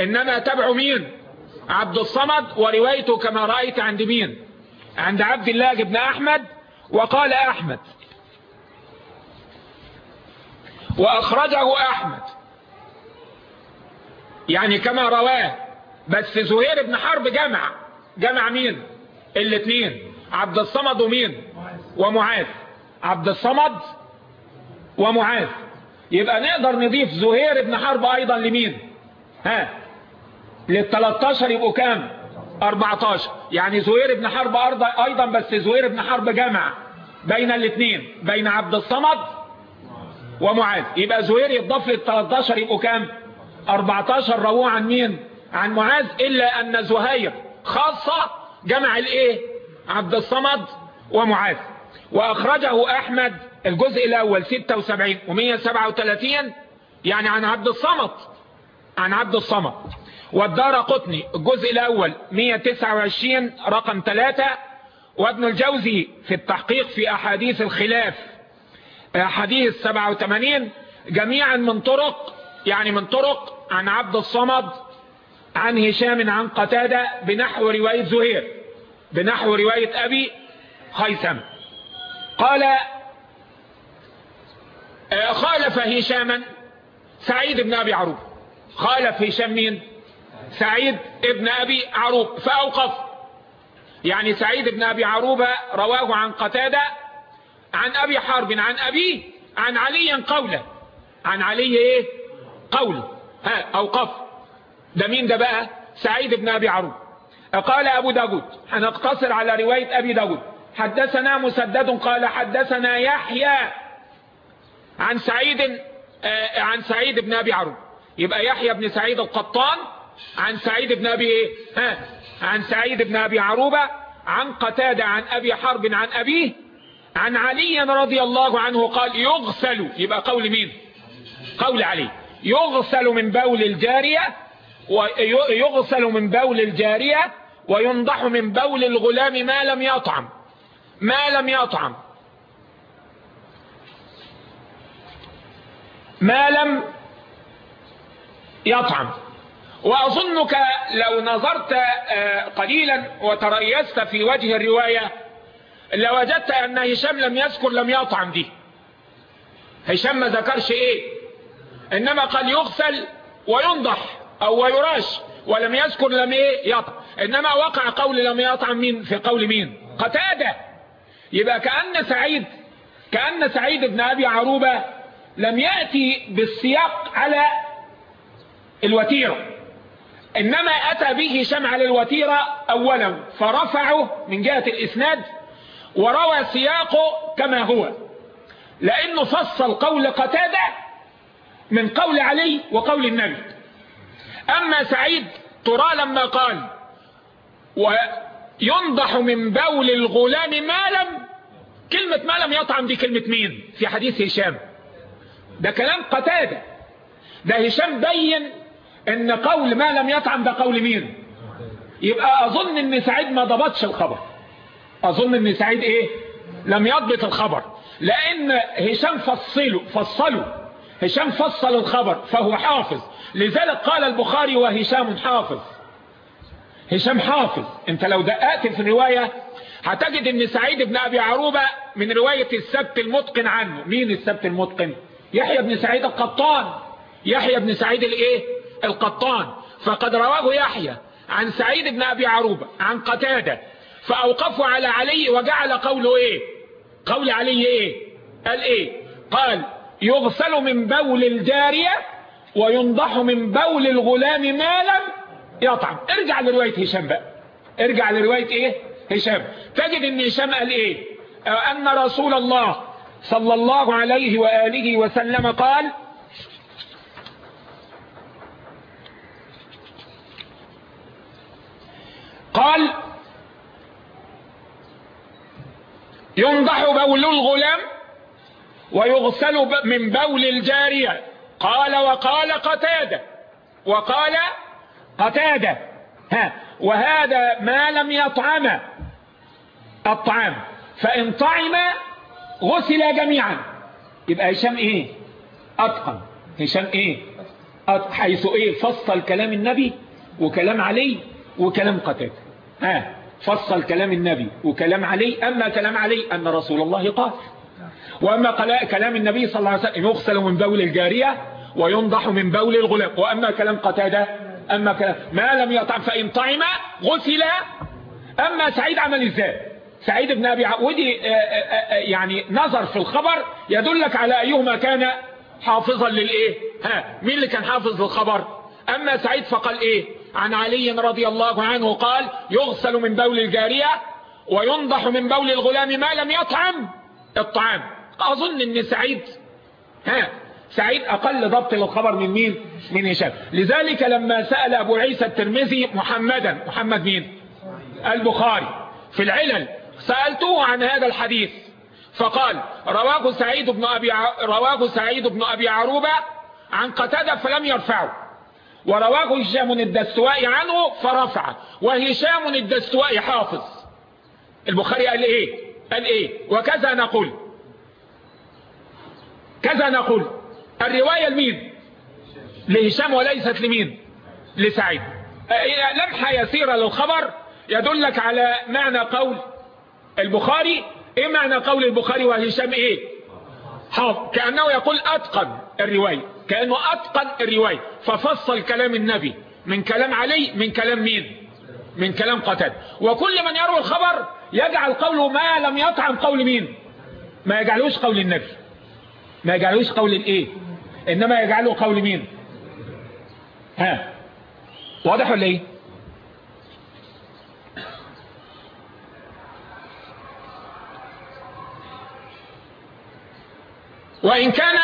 إنما تبع مين؟ عبد الصمد وروايته كما رأيت عند مين؟ عند عبد الله بن أحمد وقال أحمد. وأخرجه أحمد. يعني كما رواه. بس زهير بن حرب جمع. جمع مين؟ الاثنين عبد الصمد ومين؟ ومعاذ. عبد الصمد ومعاذ. يبقى نقدر نضيف زهير بن حرب أيضا لمين؟ ها؟ لل 13 يبقوا كام؟ 14 يعني زهير بن حرب أيضا بس زهير بن حرب جمع بين الاثنين بين عبد الصمد ومعاذ. يبقى زهير يتضاف لل 13 يبقوا كام؟ 14 رواه عن مين؟ عن معاذ. إلا أن زهير خاصة جمع الإيه؟ عبد الصمد ومعاذ. وأخرجه أحمد الجزء الأول 76 و137 يعني عن عبد الصمد. عن عبد الصمد. والدار قطني الجزء الأول 129 رقم 3 وابن الجوزي في التحقيق في أحاديث الخلاف. حديث 87 جميعا من طرق يعني من طرق عن عبد الصمد عن هشام عن قتادة بنحو رواية زهير بنحو رواية أبي خيثم. قال خالف هشاما سعيد بن أبي عروب. خالف هشام مين؟ سعيد بن أبي عروب. فأوقف. يعني سعيد بن أبي عروبة رواه عن قتادة عن أبي حرب عن أبيه عن علي قوله. عن علي إيه؟ قول. ها أوقف. ده مين ده بقى؟ سعيد بن أبي عروب. قال أبو داود. هنقتصر على رواية أبي داود. حدثنا مسدد قال حدثنا يحيى عن سعيد آه عن سعيد بن أبي عروب. يبقى يحيى بن سعيد القطان عن سعيد بن أبي إيه؟ ها عن سعيد بن أبي عروبة عن قتادة عن أبي حرب عن أبيه عن علي رضي الله عنه قال يغسل. يبقى قول مين؟ قول علي. يغسل من بول الجارية ويغسل من بول الجارية وينضح من بول الغلام ما لم يطعم. ما لم يطعم. ما لم يطعم. وأظنك لو نظرت آه، قليلا وتريست في وجه الرواية لوجدت أن هشام لم يذكر لم يطعم دي. هشام ما ذكرش إيه؟ إنما قال يغسل وينضح أو ويراش ولم يذكر لم إيه؟ يطعم. إنما وقع قول لم يطعم مين؟ في قول مين؟ قتادة. يبقى كأن سعيد كأن سعيد بن أبي عروبة لم يأتي بالسياق على الوتيرة إنما أتى به هشام على الوتيرة أولا فرفعه من جهة الإسناد وروى سياقه كما هو. لأنه فصل قول قتادة من قول علي وقول النبي. أما سعيد ترى لما قال وينضح من بول الغلام ما لم كلمة ما لم يطعم دي كلمة مين؟ في حديث هشام. ده كلام قتادة. ده هشام بين إن قول ما لم يطعم ده قول مين؟ يبقى أظن إن سعيد ما ضبطش الخبر. أظن إن سعيد إيه؟ لم يضبط الخبر. لأن هشام فصله فصله. هشام فصل الخبر فهو حافظ. لذلك قال البخاري وهشام حافظ. هشام حافظ. أنت لو دققت في الرواية هتجد إن سعيد بن أبي عروبة من رواية السبت المتقن عنه. مين السبت المتقن؟ يحيى بن سعيد القطان. يحيى بن سعيد الايه؟ القطان. فقد رواه يحيى عن سعيد بن أبي عروبة عن قتادة. فاوقفوا على علي وجعل قوله إيه؟ قول علي إيه؟ قال إيه؟ قال يغسل من بول الجارية وينضح من بول الغلام ما لم يطعم. ارجع لرواية هشام بقى. ارجع لرواية إيه؟ هشام. تجد إن هشام قال إيه؟ أن رسول الله صلى الله عليه وآله وسلم قال قال ينضح بول الغلام ويغسل من بول الجارية. قال وقال قتادة. وقال قتادة. ها. وهذا ما لم يطعم الطعام. فإن طعم غسل جميعا. يبقى هشام إيه؟ أتقن. هشام إيه؟ حيث إيه؟ فصل كلام النبي وكلام علي وكلام قتادة. ها فصل كلام النبي وكلام علي. أما كلام علي أن رسول الله قال. وأما كلام النبي صلى الله عليه وسلم يغسل من بول الجارية وينضح من بول الغلام وأما كلام قتادة أما كلام ما لم يطعم فإن طعم غسل. أما سعيد عمل إزاي؟ سعيد بن أبي ودي آه، آه، آه، يعني نظر في الخبر يدلك على أيهما كان حافظا للإيه؟ ها مين اللي كان حافظ للخبر؟ أما سعيد فقال إيه؟ عن علي رضي الله عنه قال يغسل من بول الجارية وينضح من بول الغلام ما لم يطعم الطعام. أظن أن سعيد ها سعيد أقل ضبط للخبر من مين؟ من هشام. لذلك لما سأل أبو عيسى الترمذي محمدا محمد مين؟ البخاري. في العلل سألته عن هذا الحديث. فقال رواه سعيد بن أبي رواه سعيد بن أبي عروبة عن قتادة فلم يرفعه. ورواه هشام الدستوائي عنه فرفع وهشام الدستوائي حافظ. البخاري قال إيه؟ قال إيه؟ وكذا نقول. كذا نقول. الرواية لمين؟ لهشام وليست لمين؟ لسعيد. لمحة يسيرة للخبر يدلك على معنى قول البخاري إيه معنى قول البخاري وهشام إيه؟ حافظ كأنه يقول أتقن الرواية كأنه أتقن الرواية. ففصل كلام النبي من كلام علي من كلام مين؟ من كلام قتاد وكل من يروي الخبر يجعل قوله ما لم يطعم قول مين؟ ما يجعلوش قول النبي. ما يجعلوش قول الإيه؟ إنما يجعله قول مين؟ ها. واضح ولا إيه؟ وإن كان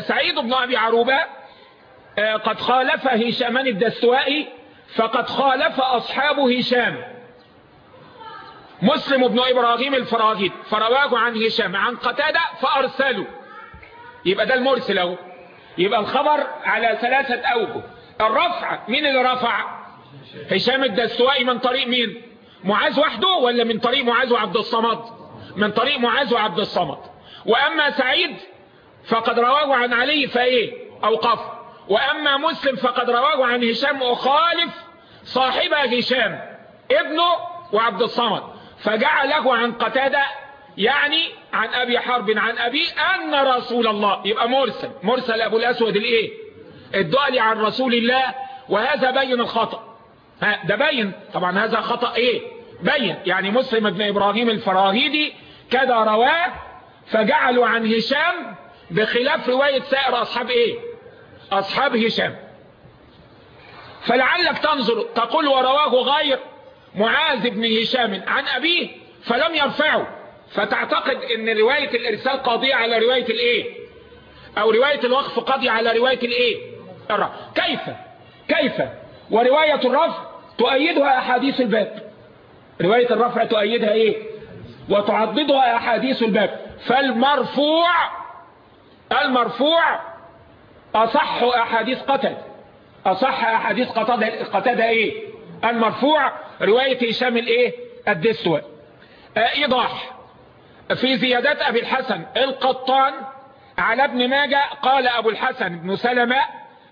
سعيد بن أبي عروبة قد خالف هشامان الدستوائي فقد خالف أصحاب هشام. مسلم بن إبراهيم الفراغيد فرواه عن هشام عن قتادة فأرسلوا. يبقى ده المرسل أهو. يبقى الخبر على ثلاثة أوجه. الرفع مين اللي رفع؟ هشام الدستوائي من طريق مين؟ معاذ وحده ولا من طريق معاذ وعبد الصمد؟ من طريق معاذ وعبد الصمد. وأما سعيد فقد رواه عن علي فإيه؟ أوقف. وأما مسلم فقد رواه عن هشام وخالف صاحب هشام ابنه وعبد الصمد. فجعله عن قتادة يعني عن أبي حرب عن أبي أن رسول الله. يبقى مرسل. مرسل أبو الأسود الإيه؟ الدعلي عن رسول الله. وهذا بين الخطأ. ها ده بين. طبعا هذا خطأ إيه؟ بين. يعني مسلم ابن إبراهيم الفراهيدي كذا رواه فجعلوا عن هشام بخلاف رواية سائر أصحاب إيه؟ أصحاب هشام. فلعلك تنظر تقول ورواه غير معاذ بن هشام عن أبيه فلم يرفعه. فتعتقد إن رواية الإرسال قاضية على رواية الإيه؟ أو رواية الوقف قاضية على رواية الإيه؟ الرفع. كيف؟ كيف؟ ورواية الرفع تؤيدها أحاديث الباب. رواية الرفع تؤيدها إيه؟ وتعضدها أحاديث الباب. فالمرفوع المرفوع أصح أحاديث قتل. أصح أحاديث قتادة إيه؟ المرفوع. رواية هشام الإيه؟ الدستوى إيضاح في زيادات أبي الحسن القطان على ابن ماجة قال أبو الحسن بن سلمة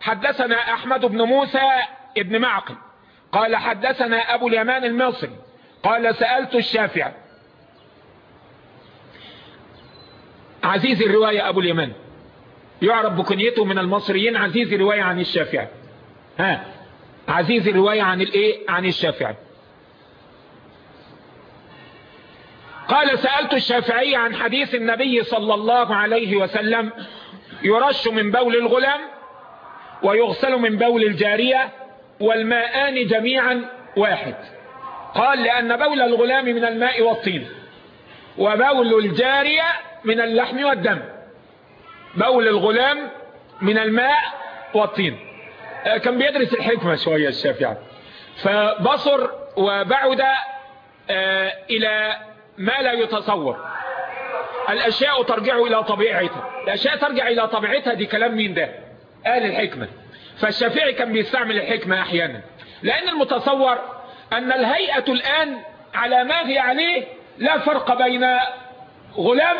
حدثنا أحمد بن موسى ابن معقل قال حدثنا أبو اليمان المصري قال سألت الشافعي عزيز الرواية أبو اليمان. يعرف بكنيته من المصريين عزيز الرواية عن الشافعي. ها عزيز الرواية عن الايه عن الشافعي. قال سألت الشافعي عن حديث النبي صلى الله عليه وسلم يرش من بول الغلام ويغسل من بول الجارية والماءان جميعا واحد. قال لأن بول الغلام من الماء والطين. وبول الجارية من اللحم والدم. بول الغلام من الماء والطين. كان بيدرس الحكمة شوية الشافعي فبصر وبعد إلى ما لا يتصور. الأشياء ترجع إلى طبيعتها. الأشياء ترجع إلى طبيعتها دي كلام مين ده؟ قال الحكمة. فالشافعي كان بيستعمل الحكمة أحيانا. لأن المتصور أن الهيئة الآن على ما هي عليه لا فرق بين غلام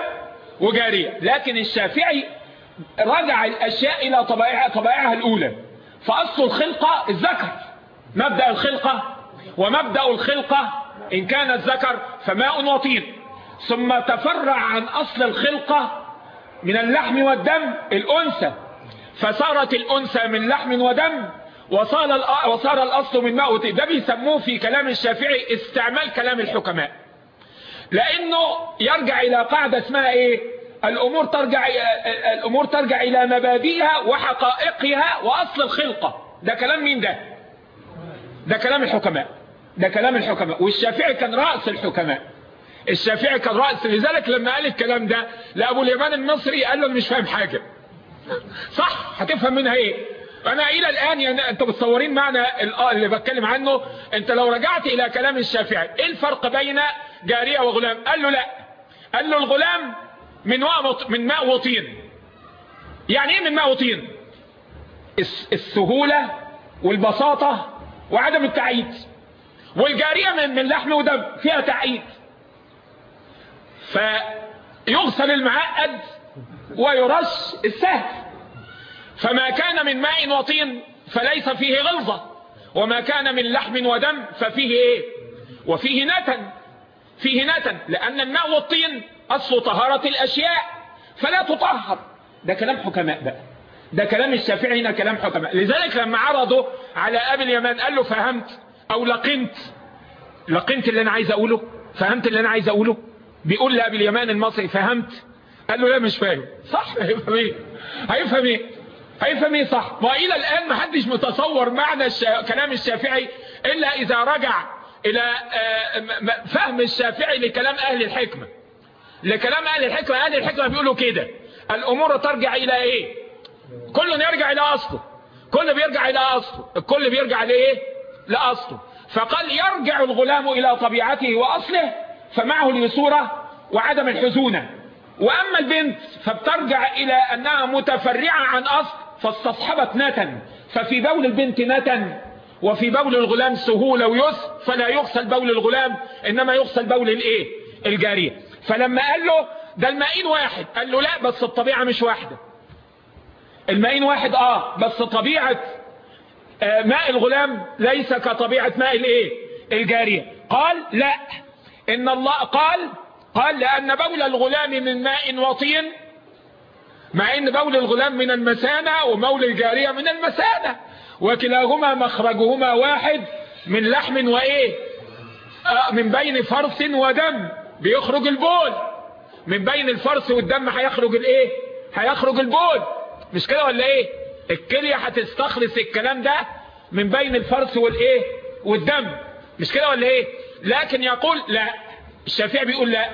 وجارية لكن الشافعي رجع الأشياء إلى طبيعها, طبيعها الأولى. فأصل الخلقة الذكر. مبدأ الخلقة ومبدأ الخلقة إن كان الذكر فماء وطين. ثم تفرع عن أصل الخلقة من اللحم والدم الأنثى. فصارت الأنثى من لحم ودم وصار, وصار الأصل من ماء وطين. ده بيسموه في كلام الشافعي استعمال كلام الحكماء. لأنه يرجع إلى قاعدة اسمها إيه؟ الأمور ترجع, الأمور ترجع إلى مبادئها وحقائقها وأصل الخلقة. ده كلام مين ده؟ ده كلام الحكماء. ده كلام الحكماء. والشافعي كان رأس الحكماء. الشافعي كان رأس. لذلك لما قال الكلام ده لأبو اليمان المصري قال له مش فاهم حاجة. صح؟ هتفهم منها إيه؟ أنا إلى الآن يعني أنتوا متصورين معنى اللي بتكلم عنه. أنت لو رجعت إلى كلام الشافعي إيه الفرق بين جارية وغلام قال له لا. قال له الغلام من من ماء وطين. يعني إيه من ماء وطين؟ السهولة والبساطة وعدم التعيد والجارية من, من لحم ودم فيها تعيد فيغسل المعقد ويرش السهل فما كان من ماء وطين فليس فيه غلظة وما كان من لحم ودم ففيه إيه؟ وفيه نتن فيه نتن لأن الماء والطين أصل طهارة الأشياء فلا تطهر. ده كلام حكماء بقى. ده كلام الشافعي هنا كلام حكماء. لذلك لما عرضوا على أبي اليمان قال له فهمت أو لقنت لقنت اللي أنا عايز أقوله؟ فهمت اللي أنا عايز أقوله؟ بيقول لأبي اليمان المصري فهمت؟ قال له لا مش فاهم. صح هيفهم إيه؟ هيفهم إيه؟ هيفهم صح؟ وإلى الآن ما حدش متصور معنى الشا... كلام الشافعي إلا إذا رجع إلى آه، فهم الشافعي لكلام أهل الحكمة. لكلام أهل الحكمة أهل الحكمة بيقولوا كده. الأمور ترجع إلى إيه؟ كل يرجع إلى أصله. كل بيرجع إلى أصله. الكل بيرجع لإيه؟ لأصله. فقال يرجع الغلام إلى طبيعته وأصله فمعه اليسورة وعدم الحزونة. وأما البنت فبترجع إلى أنها متفرعة عن أصل فاستصحبت نتن ففي بول البنت نتن وفي بول الغلام سهولة ويسر فلا يغسل بول الغلام إنما يغسل بول الإيه؟ الجارية. فلما قال له ده المائين واحد. قال له لا بس الطبيعة مش واحدة. المائين واحد آه بس طبيعة آه ماء الغلام ليس كطبيعة ماء الإيه؟ الجارية. قال لا إن الله قال قال لأن بول الغلام من ماء وطين مع إن بول الغلام من المثانة ومول الجارية من المثانة وكلاهما مخرجهما واحد من لحم وإيه؟ آه من بين فرس ودم بيخرج البول. من بين الفرس والدم هيخرج الإيه؟ هيخرج البول. مش كده ولا إيه؟ الكلية هتستخلص الكلام ده من بين الفرس والإيه؟ والدم. مش كده ولا إيه؟ لكن يقول لا. الشافعي بيقول لا.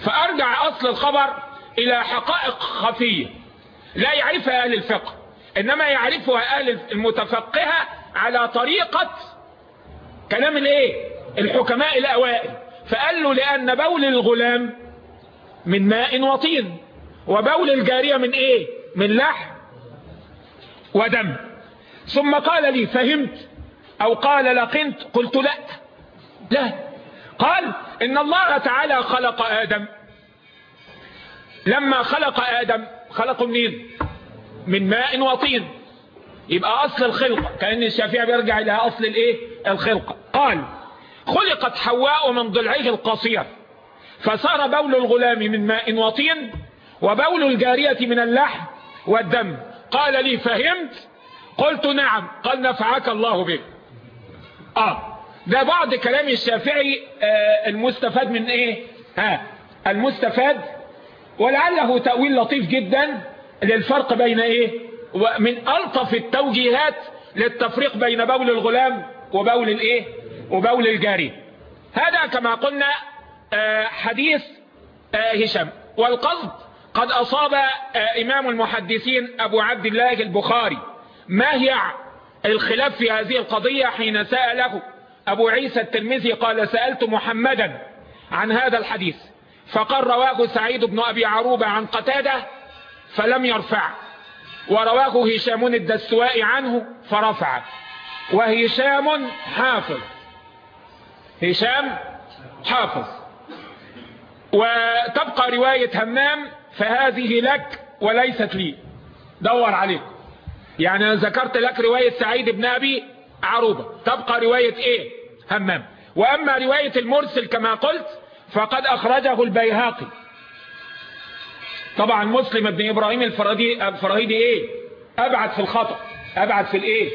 فأرجع أصل الخبر إلى حقائق خفية. لا يعرفها أهل الفقه إنما يعرفها أهل المتفقهة على طريقة كلام الإيه؟ الحكماء الأوائل. فقال له لأن بول الغلام من ماء وطين وبول الجارية من إيه؟ من لحم ودم. ثم قال لي فهمت؟ أو قال لقنت؟ قلت لا. لا. قال إن الله تعالى خلق آدم. لما خلق آدم خلقه منين؟ من ماء وطين. يبقى أصل الخلقة كأن الشافعي بيرجع إلى أصل الإيه؟ الخلقة قال خلقت حواء من ضلعه القصير فصار بول الغلام من ماء وطين وبول الجارية من اللحم والدم. قال لي فهمت؟ قلت نعم. قال نفعك الله به آه. ده بعض كلام الشافعي آه المستفاد من إيه؟ ها المستفاد ولعله تأويل لطيف جدا للفرق بين إيه؟ ومن ألطف التوجيهات للتفريق بين بول الغلام وبول الإيه؟ وبول الجاري. هذا كما قلنا آه حديث آه هشام. والقصد قد أصاب إمام المحدثين أبو عبد الله البخاري ما هي الخلاف في هذه القضية حين سأله أبو عيسى الترمذي قال سألت محمدا عن هذا الحديث. فقال رواه سعيد بن أبي عروبة عن قتادة فلم يرفع. ورواه هشام الدستواء عنه فرفع. وهشام حافظ. هشام حافظ. وتبقى رواية همام فهذه لك وليست لي. دور عليك. يعني أنا ذكرت لك رواية سعيد بن أبي عروبة. تبقى رواية إيه؟ همام. وأما رواية المرسل كما قلت فقد أخرجه البيهقي. طبعا مسلم بن إبراهيم الفرهيدي الفرهيدي إيه؟ أبعد في الخطأ. أبعد في الإيه؟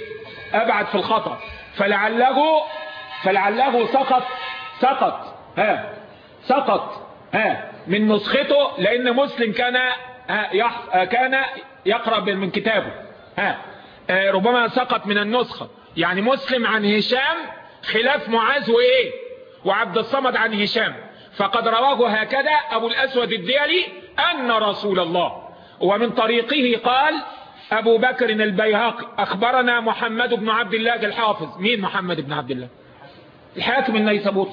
أبعد في الخطأ. فلعله فلعله سقط سقط. ها؟ سقط. ها؟ من نسخته لأن مسلم كان ها؟ كان يقرأ من كتابه. ها؟ ربما سقط من النسخة. يعني مسلم عن هشام خلاف معاذ وإيه؟ وعبد الصمد عن هشام. فقد رواه هكذا أبو الأسود الديلي أن رسول الله. ومن طريقه قال أبو بكر البيهقي أخبرنا محمد بن عبد الله الحافظ. مين محمد بن عبد الله؟ الحاكم النيسابوري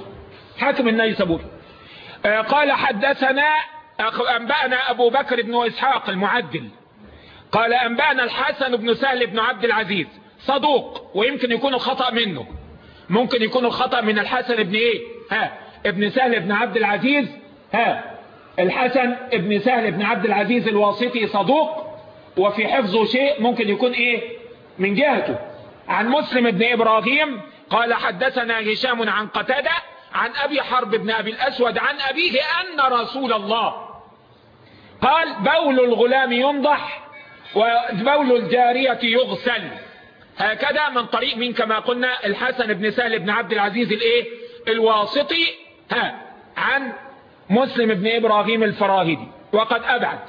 حاكم النيسابوري قال حدثنا أنبأنا أبو بكر بن إسحاق المعدل. قال أنبأنا الحسن بن سهل بن عبد العزيز. صدوق ويمكن يكون الخطأ منه. ممكن يكون الخطأ من الحسن بن إيه؟ ها ابن سهل بن عبد العزيز ها الحسن ابن سهل بن عبد العزيز الواسطي صدوق وفي حفظه شيء ممكن يكون إيه؟ من جهته. عن مسلم بن إبراهيم قال حدثنا هشام عن قتادة عن أبي حرب بن أبي الأسود عن أبيه أن رسول الله قال بول الغلام ينضح وبول الجارية يغسل. هكذا من طريق من كما قلنا الحسن بن سهل بن عبد العزيز الإيه؟ الواسطي ها عن مسلم بن إبراهيم الفراهيدي وقد أبعد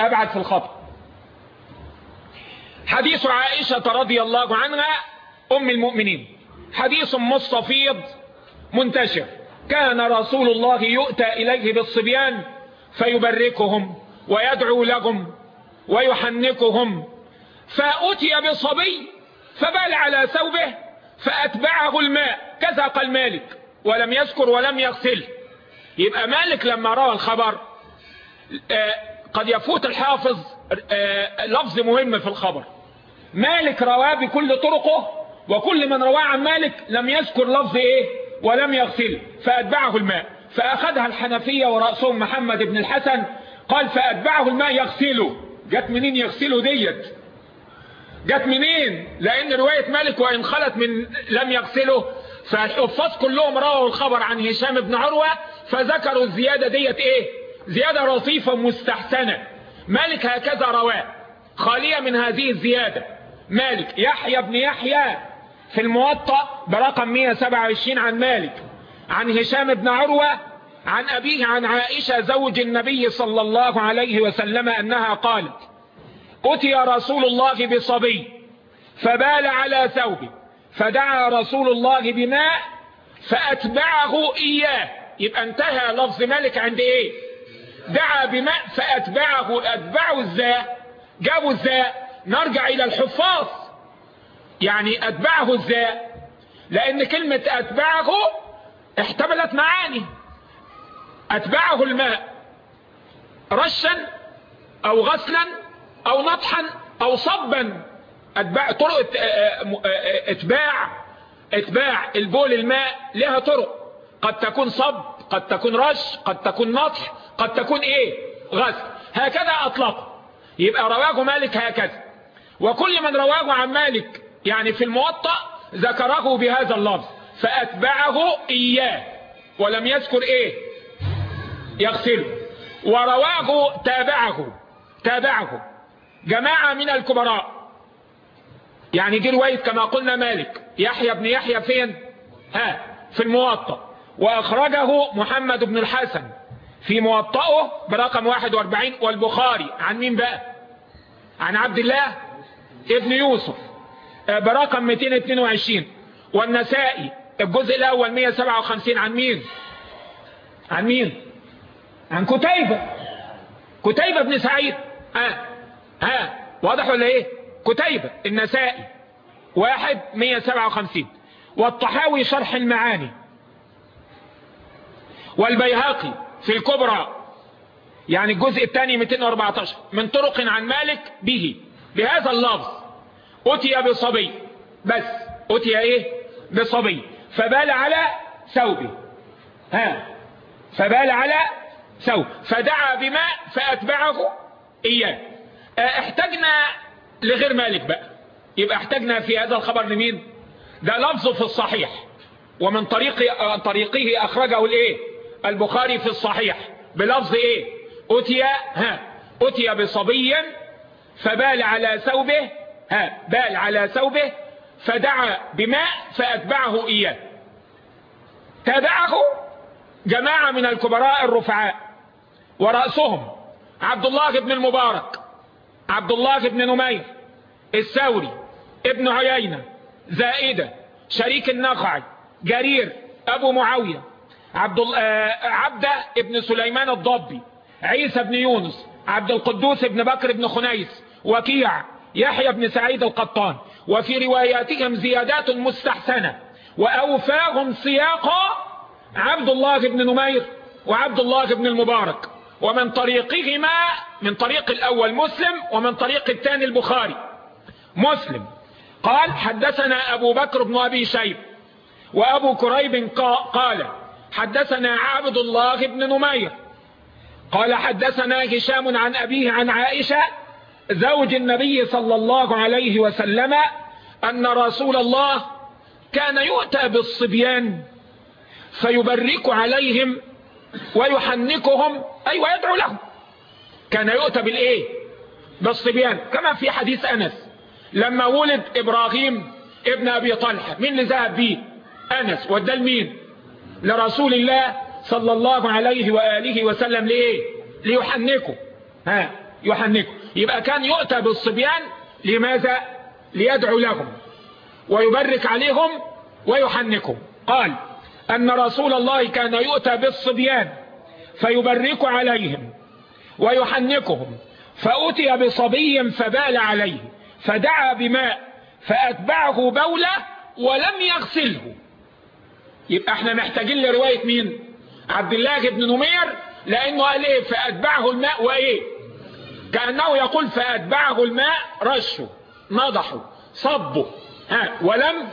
أبعد في الخطأ حديث عائشة رضي الله عنها أم المؤمنين. حديث مستفيض منتشر. كان رسول الله يؤتى إليه بالصبيان فيبركهم ويدعو لهم ويحنكهم. فأتي بصبي فبال على ثوبه فأتبعه الماء كذا قال مالك ولم يذكر ولم يغسل. يبقى مالك لما روى الخبر آه، قد يفوت الحافظ آه، لفظ مهم في الخبر. مالك رواه بكل طرقه وكل من رواه عن مالك لم يذكر لفظ إيه؟ ولم يغسل. فأتبعه الماء. فأخذها الحنفية ورأسهم محمد بن الحسن. قال فأتبعه الماء يغسله. جت منين يغسله ديت؟ جت منين؟ لأن رواية مالك وإن خلت من لم يغسله. فالحفاظ كلهم رووا الخبر عن هشام بن عروة فذكروا الزيادة ديت إيه؟ زيادة لطيفة مستحسنة. مالك هكذا رواه. خالية من هذه الزيادة. مالك يحيى بن يحيى في الموطأ برقم 127 عن مالك. عن هشام بن عروة عن أبيه عن عائشة زوج النبي صلى الله عليه وسلم أنها قالت أتي رسول الله بصبي فبال على ثوبه فدعا رسول الله بماء فأتبعه إياه. يبقى انتهى لفظ مالك عند إيه؟ دعا بماء فأتبعه. أتبعه إزاي؟ جابوا إزاي؟ نرجع إلى الحفاظ. يعني أتبعه إزاي؟ لأن كلمة أتبعه احتملت معاني. أتبعه الماء رشا أو غسلا أو نطحا أو صبا. أتباع طرق إتباع إتباع البول الماء لها طرق. قد تكون صب قد تكون رش قد تكون نطح قد تكون إيه؟ غسل. هكذا اطلق يبقى رواه مالك هكذا. وكل من رواه عن مالك يعني في الموطأ ذكره بهذا اللفظ. فأتبعه إياه. ولم يذكر إيه؟ يغسله. ورواه تابعه. تابعه. جماعة من الكبراء. يعني دي رواية كما قلنا مالك. يحيى بن يحيى فين؟ ها في الموطأ. وأخرجه محمد بن الحسن في موطأه برقم 41 والبخاري عن مين بقى؟ عن عبد الله ابن يوسف برقم 222 والنسائي الجزء الأول 157 عن مين؟ عن مين؟ عن كتيبة. كتيبة بن سعيد. ها ها واضح ولا إيه؟ كتيبة النسائي واحد 157 والطحاوي شرح المعاني. والبيهقي في الكبرى يعني الجزء الثاني 214 من طرق عن مالك به. بهذا اللفظ أتي بصبي. بس أتي إيه؟ بصبي. فبال على ثوبه. ها فبال على ثوب. فدعا بماء فأتبعه إياه. احتجنا لغير مالك بقى. يبقى احتجنا في هذا الخبر لمين؟ ده لفظه في الصحيح. ومن طريق طريقه أخرجه الإيه؟ البخاري في الصحيح. بلفظ إيه؟ أتي ها أتي بصبي فبال على ثوبه ها بال على ثوبه فدعا بماء فأتبعه إياه. تابعه جماعة من الكبراء الرفعاء ورأسهم عبد الله بن المبارك. عبد الله بن نمير الثوري ابن عيينة زائدة شريك النخعي جرير أبو معاوية عبد عبدة ابن سليمان الضبي عيسى بن يونس عبد القدوس بن بكر بن خنيس وكيع يحيى بن سعيد القطان. وفي رواياتهم زيادات مستحسنة وأوفاهم سياقا عبد الله بن نمير وعبد الله بن المبارك. ومن طريقهما من طريق الأول مسلم ومن طريق الثاني البخاري. مسلم. قال حدثنا أبو بكر بن أبي شيب وأبو كريب قال حدثنا عبد الله بن نمير. قال حدثنا هشام عن أبيه عن عائشة زوج النبي صلى الله عليه وسلم أن رسول الله كان يؤتى بالصبيان فيبرك عليهم ويحنكهم أي ويدعو لهم. كان يؤتى بالإيه؟ بالصبيان. كما في حديث أنس. لما ولد إبراهيم ابن أبي طلحة مين اللي ذهب به أنس. ودى مين لرسول الله صلى الله عليه وآله وسلم. لإيه؟ ليحنكه. ها يحنكه. يبقى كان يؤتى بالصبيان لماذا؟ ليدعو لهم. ويبرك عليهم ويحنكهم. قال أن رسول الله كان يؤتى بالصبيان فيبرك عليهم ويحنكهم فأتي بصبي فبال عليه فدعا بماء فأتبعه بولة ولم يغسله. يبقى إحنا محتاجين لرواية مين؟ عبد الله بن نمير لأنه قال إيه؟ فأتبعه الماء وإيه؟ كأنه يقول فأتبعه الماء رشه نضحه صبه. ها ولم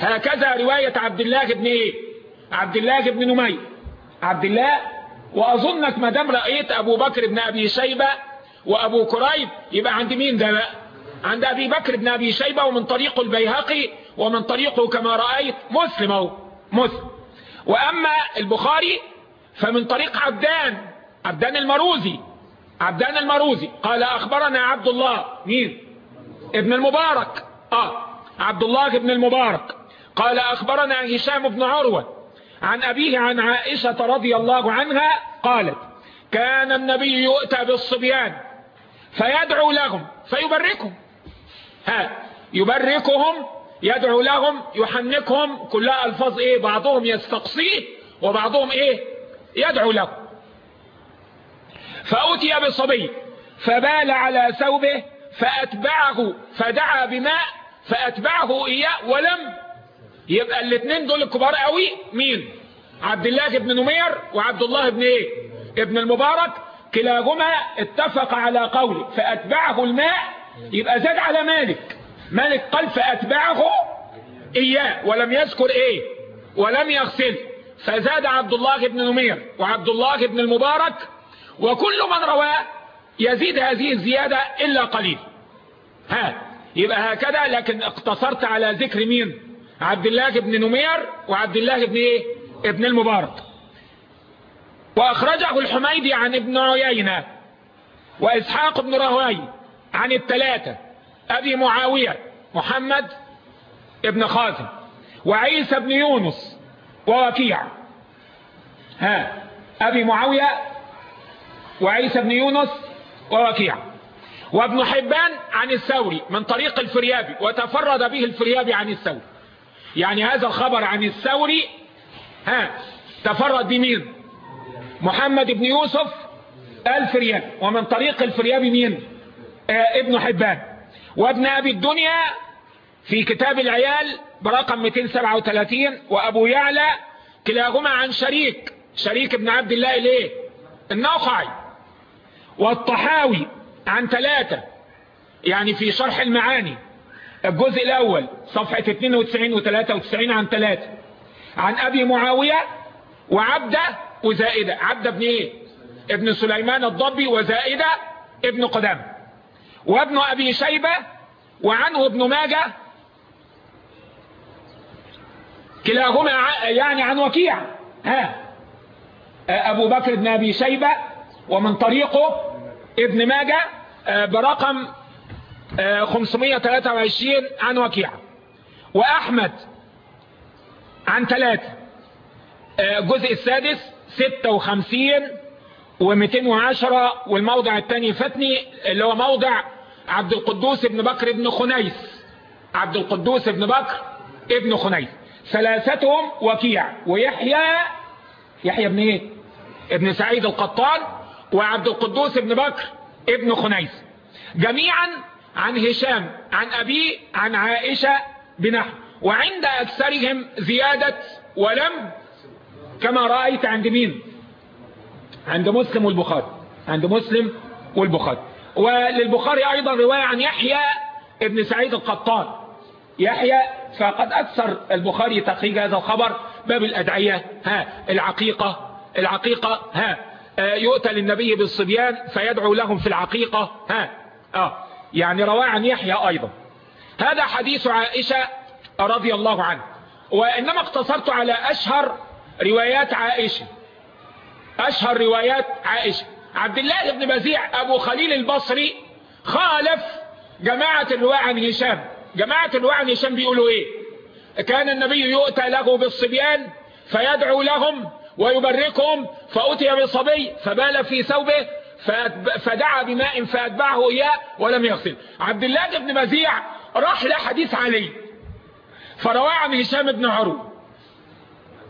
هكذا رواية عبد الله بن إيه؟ عبد الله بن نمير. عبد الله وأظنك ما دام رأيت أبو بكر بن أبي شيبة وأبو كريب يبقى عند مين ده؟ بقى عند أبي بكر بن أبي شيبة ومن طريقه البيهقي ومن طريقه كما رأيت مسلم أهو مسلم. وأما البخاري فمن طريق عبدان عبدان المروزي. عبدان المروزي. قال أخبرنا عبد الله مين؟ ابن المبارك. آه عبد الله بن المبارك. قال أخبرنا هشام بن عروة. عن أبيه عن عائشة رضي الله عنها قالت كان النبي يؤتى بالصبيان فيدعو لهم فيبركهم. ها يبركهم يدعو لهم يحنكهم كلها ألفاظ إيه بعضهم يستقصيه وبعضهم إيه يدعو له فأتي بصبي فبال على ثوبه فأتبعه فدعا بماء فأتبعه إياه ولم يبقى الاثنين دول الكبار قوي. مين؟ عبد الله بن نمير وعبد الله بن إيه؟ ابن المبارك. كلاهما اتفق على قوله فأتبعه الماء. يبقى زاد على مالك. مالك قال فأتبعه إياه. ولم يذكر إيه؟ ولم يغسل. فزاد عبد الله بن نمير وعبد الله بن المبارك. وكل من رواه يزيد هذه الزيادة إلا قليل. ها يبقى هكذا. لكن اقتصرت على ذكر مين؟ عبد الله بن نمير وعبد الله بن إيه؟ ابن المبارك. وأخرجه الحميدي عن ابن عيينة وإسحاق بن رهوي عن الثلاثة أبي معاوية محمد ابن خازم وعيسى بن يونس ووكيع. ها أبي معاوية وعيسى بن يونس ووكيع. وابن حبان عن الثوري من طريق الفريابي وتفرد به الفريابي عن الثوري. يعني هذا الخبر عن الثوري ها تفرد بمين؟ محمد بن يوسف الفريابي. ومن طريق الفريابي مين؟ آه ابن حبان. وابن أبي الدنيا في كتاب العيال برقم 237 وأبو يعلى كلاهما عن شريك شريك ابن عبد الله الايه النوخعي. والطحاوي عن ثلاثة يعني في شرح المعاني. الجزء الأول صفحة 92 و 93 عن ثلاثة عن أبي معاوية وعبدة وزائدة. عبدة ابن إيه؟ ابن سليمان الضبي وزائدة ابن قدام وابن أبي شيبة وعنه ابن ماجة. كلاهما يعني عن وكيع. ها. أبو بكر بن أبي شيبة ومن طريقه ابن ماجة برقم 523 عن وكيع. وأحمد عن ثلاثة الجزء السادس 56 و210 والموضع الثاني فتني اللي هو موضع عبد القدوس ابن بكر ابن خنيس. عبد القدوس ابن بكر ابن خنيس. ثلاثتهم وكيع. ويحيى يحيى ابن إيه؟ ابن سعيد القطان. وعبد القدوس ابن بكر ابن خنيس. جميعا عن هشام عن أبيه عن عائشة بنحو وعند أكثرهم زيادة ولم كما رأيت عند مين؟ عند مسلم والبخاري. عند مسلم والبخاري. وللبخاري أيضا رواية عن يحيى ابن سعيد القطان. يحيى فقد أكثر البخاري تخريج هذا الخبر. باب الأدعية ها العقيقة العقيقة ها آه، يؤتى للنبي بالصبيان فيدعو لهم في العقيقة ها آه. يعني رواه عن يحيى أيضا. هذا حديث عائشة رضي الله عنه. وإنما اقتصرت على أشهر روايات عائشة. أشهر روايات عائشة. عبد الله بن بزيع أبو خليل البصري خالف جماعة الرواية عن هشام. جماعة الرواية عن هشام بيقولوا إيه؟ كان النبي يؤتى له بالصبيان فيدعو لهم ويبركهم فأتي بصبي فبال في ثوبه فدعا بماء فأتبعه إياه ولم يغسل. عبد الله بن مزيع راح لحديث علي فرواه عن هشام بن عروة.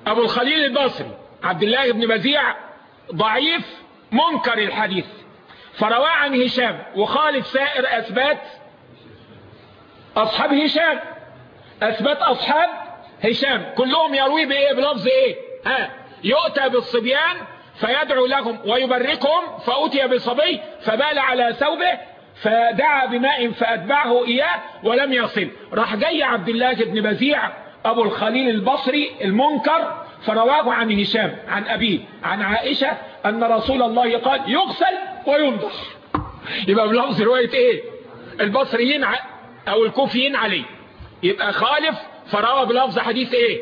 أبو الخليل البصري. عبد الله بن مزيع ضعيف منكر الحديث. فرواه عن هشام. وخالف سائر أثبات أصحاب هشام. أثبات أصحاب هشام. كلهم يروي بإيه؟ بلفظ إيه؟ ها. يؤتى بالصبيان فيدعو لهم ويبركهم فأتي بصبي فبال على ثوبه فدعا بماء فأتبعه إياه ولم يصل راح جاي عبد الله بن بزيع أبو الخليل البصري المنكر فرواه عن هشام عن أبيه عن عائشة أن رسول الله قال يغسل وينضح يبقى بلفظ رواية إيه؟ البصريين أو الكوفيين عليه يبقى خالف فروى بلفظ حديث إيه؟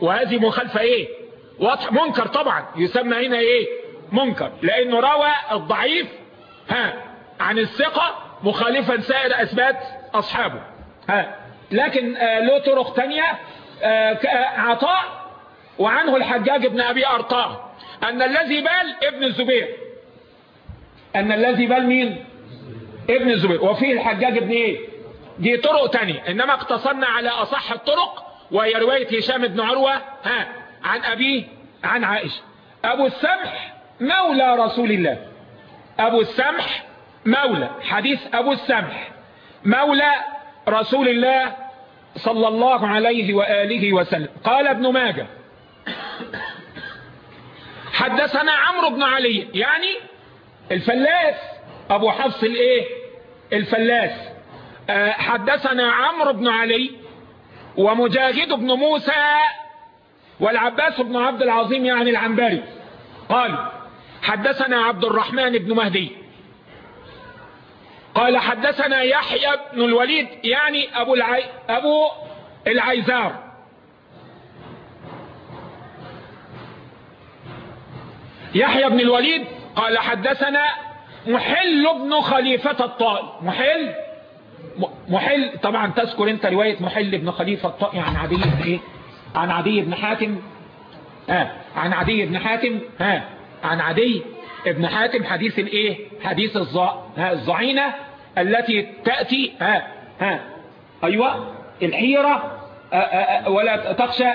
وهذه مخالفة إيه؟ واضح. منكر طبعا. يسمى هنا إيه؟ منكر. لأنه روى الضعيف ها عن الثقة مخالفا سائر أثبات أصحابه ها. لكن آه له طرق تانية آه, آه، عطاء وعنه الحجاج ابن أبي أرطاه أن الذي بال ابن الزبير. أن الذي بال مين؟ ابن الزبير. وفيه الحجاج ابن إيه؟ دي طرق تانية. إنما اقتصرنا على أصح الطرق وهي رواية هشام بن عروة ها. عن أبيه عن عائشة. أبو السمح مولى رسول الله. أبو السمح مولى. حديث أبو السمح مولى رسول الله صلى الله عليه وآله وسلم. قال ابن ماجه حدثنا عمرو بن علي يعني الفلاس. أبو حفص الإيه؟ الفلاس. آه، حدثنا عمرو بن علي ومجاهد بن موسى والعباس بن عبد العظيم يعني العنبري. قال حدثنا عبد الرحمن بن مهدي. قال حدثنا يحيى بن الوليد يعني أبو, العي... أبو العيزار. يحيى بن الوليد قال حدثنا محل بن خليفة الطائي. محل؟ محل طبعا تذكر أنت رواية محل بن خليفة الطائي عن عدي بن إيه؟ عن عدي بن حاتم آه عن عدي بن حاتم ها عن عدي ابن حاتم حديث الإيه؟ حديث الظعينة التي تأتي ها ها أيوه الحيرة آه, آه، ولا تخشى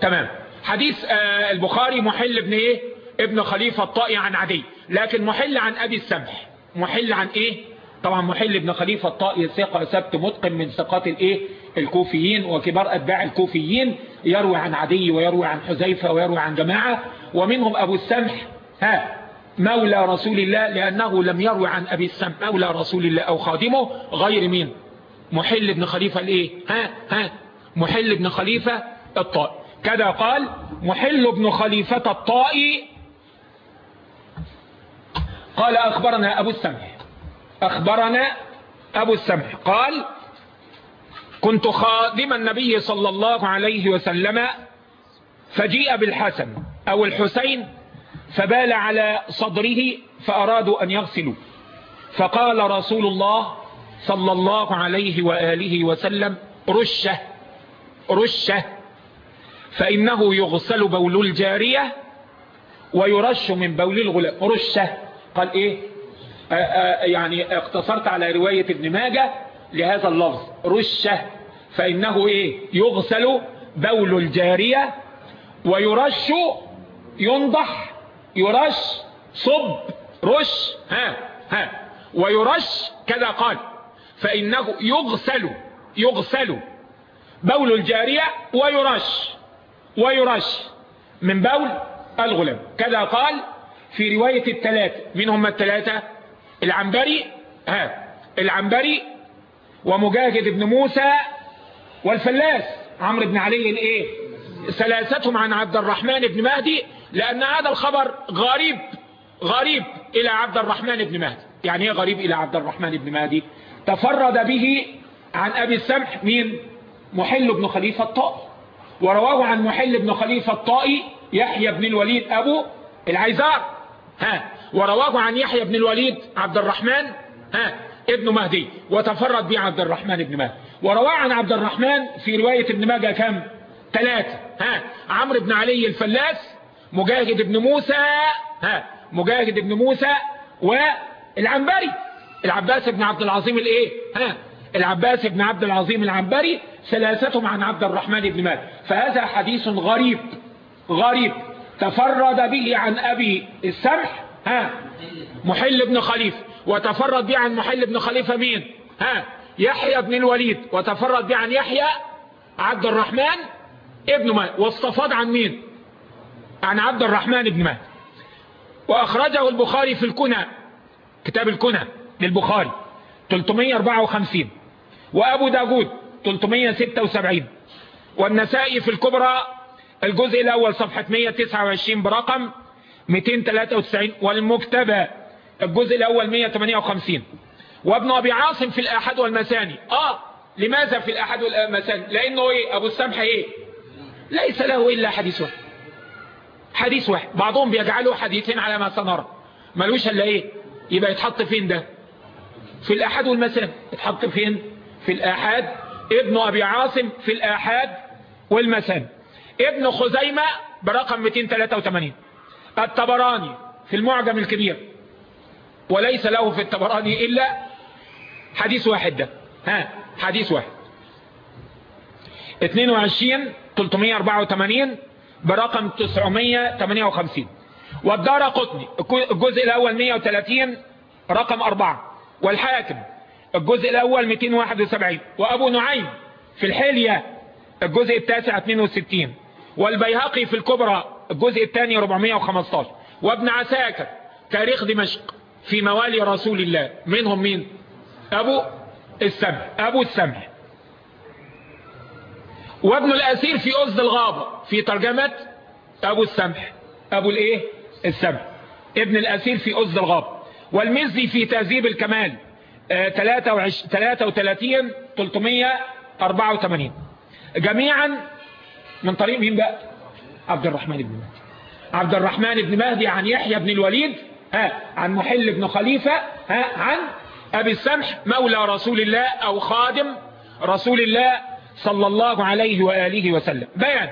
تمام. حديث آه البخاري محل ابن إيه؟ ابن خليفة الطائي عن عدي لكن محل عن أبي السمح محل عن إيه؟ طبعا محل ابن خليفة الطائي ثقة سبت متقن من ثقات الإيه؟ الكوفيين وكبار أتباع الكوفيين يروي عن عدي ويروي عن حذيفة ويروي عن جماعة ومنهم أبو السمح ها مولى رسول الله لأنه لم يروي عن أبي السمح مولى رسول الله أو خادمه غير مين؟ محل ابن خليفة الإيه؟ ها ها محل ابن خليفة الطائي. كذا قال محل بن خليفة الطائي. قال أخبرنا أبو السمح. أخبرنا أبو السمح. قال كنت خادم النبي صلى الله عليه وسلم فجيء بالحسن أو الحسين فبال على صدره فأرادوا أن يغسلوا فقال رسول الله صلى الله عليه وآله وسلم رشة رشة فإنه يغسل بول الجارية ويرش من بول الغلام. رشة. قال إيه؟ يعني اقتصرت على رواية ابن ماجه لهذا اللفظ رشة فإنه إيه؟ يغسل بول الجارية ويرش ينضح يرش صب رش ها ها ويرش كذا قال فإنه يغسل يغسل بول الجارية ويرش ويرش من بول الغلام. كذا قال في رواية الثلاثة من هم الثلاثة العنبري ها العنبري ومجاهد بن موسى والفلاس. عمرو بن علي الايه؟ ثلاثتهم عن عبد الرحمن بن مهدي لأن هذا الخبر غريب غريب إلى عبد الرحمن بن مهدي. يعني إيه غريب إلى عبد الرحمن بن مهدي؟ تفرد به عن أبي السمح مين؟ محل بن خليفة الطائي. ورواه عن محل بن خليفة الطائي يحيى بن الوليد أبو العيزار. ها ورواه عن يحيى بن الوليد عبد الرحمن ها ابن مهدي وتفرد به عبد الرحمن بن مهدي. ورواه عن عبد الرحمن في رواية ابن ماجه كم؟ ثلاثة ها عمرو بن علي الفلاس مجاهد بن موسى ها مجاهد بن موسى والعنبري. العباس بن عبد العظيم الايه؟ ها العباس بن عبد العظيم العنبري ثلاثتهم عن عبد الرحمن بن مهدي فهذا حديث غريب غريب. تفرد به عن أبي السمح ها. محل بن خليفة وتفرد به عن محل بن خليفة مين؟ ها. يحيى بن الوليد. وتفرد به عن يحيى عبد الرحمن ابن مهدي واستفاد عن مين؟ عن عبد الرحمن بن مهدي وأخرجه البخاري في الكنى. كتاب الكنى للبخاري. 354 وأبو داود. 376 والنسائي في الكبرى الجزء الأول صفحة 129 برقم 293 والمكتبة الجزء الأول 158 وابن أبي عاصم في الأحد والمساني آه لماذا في الأحد والمساني لأنه إيه؟ أبو السمح إيه؟ ليس له إلا حديث واحد. حديث واحد. بعضهم بيجعله حديثين على ما سنرى. ملوش إلا إيه؟ يبقى يتحط فين ده؟ في الأحد والمساني يتحط فين؟ في الأحد ابن أبي عاصم في الأحد والمساني ابن خزيمة برقم 283 الطبراني في المعجم الكبير. وليس له في الطبراني إلا حديث واحد ده. ها حديث واحد. 22 384 برقم 958 والدار قطني الجزء الأول 130 رقم 4 والحاكم الجزء الأول 271 وأبو نعيم في الحلية الجزء التاسع 62 والبيهقي في الكبرى الجزء الثاني 415 وابن عساكر تاريخ دمشق في موالي رسول الله. منهم مين؟ أبو السمح أبو السمح. وابن الأسير في أزد الغابة في ترجمة أبو السمح. أبو الإيه؟ السمح. ابن الأسير في أزد الغابة. والمزي في تهذيب الكمال 33 384 جميعا من طريق مين بقى؟ عبد الرحمن بن مهدي. عبد الرحمن بن مهدي عن يحيى بن الوليد ها عن محل بن خليفة ها عن أبي السمح مولى رسول الله أو خادم رسول الله صلى الله عليه وآله وسلم. بيان.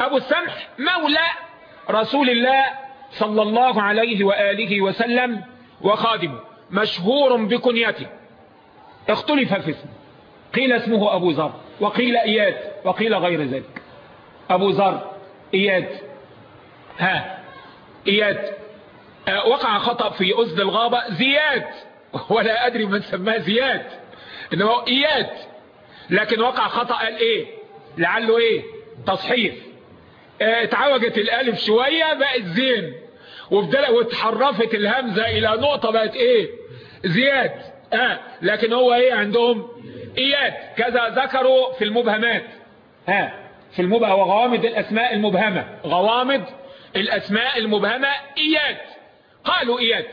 أبو السمح مولى رسول الله صلى الله عليه وآله وسلم وخادمه مشهور بكنيته. اختلف في اسمه. قيل اسمه أبو ذر وقيل إياد وقيل غير ذلك. أبو ذر إياد. ها إياد. آه وقع خطأ في أزد الغابة. زياد. ولا أدري من سماه زياد. إنه إياد. لكن وقع خطأ قال إيه؟ لعله إيه؟ تصحيف أه اتعوجت الألف شوية بقت زين. واتحرفت الهمزة إلى نقطة بقت إيه؟ زياد. أه لكن هو إيه عندهم؟ إياد. كذا ذكروا في المبهمات. ها. في المبهى وغوامض الأسماء المبهمة. غوامض الأسماء المبهمة إياد. قالوا إياد.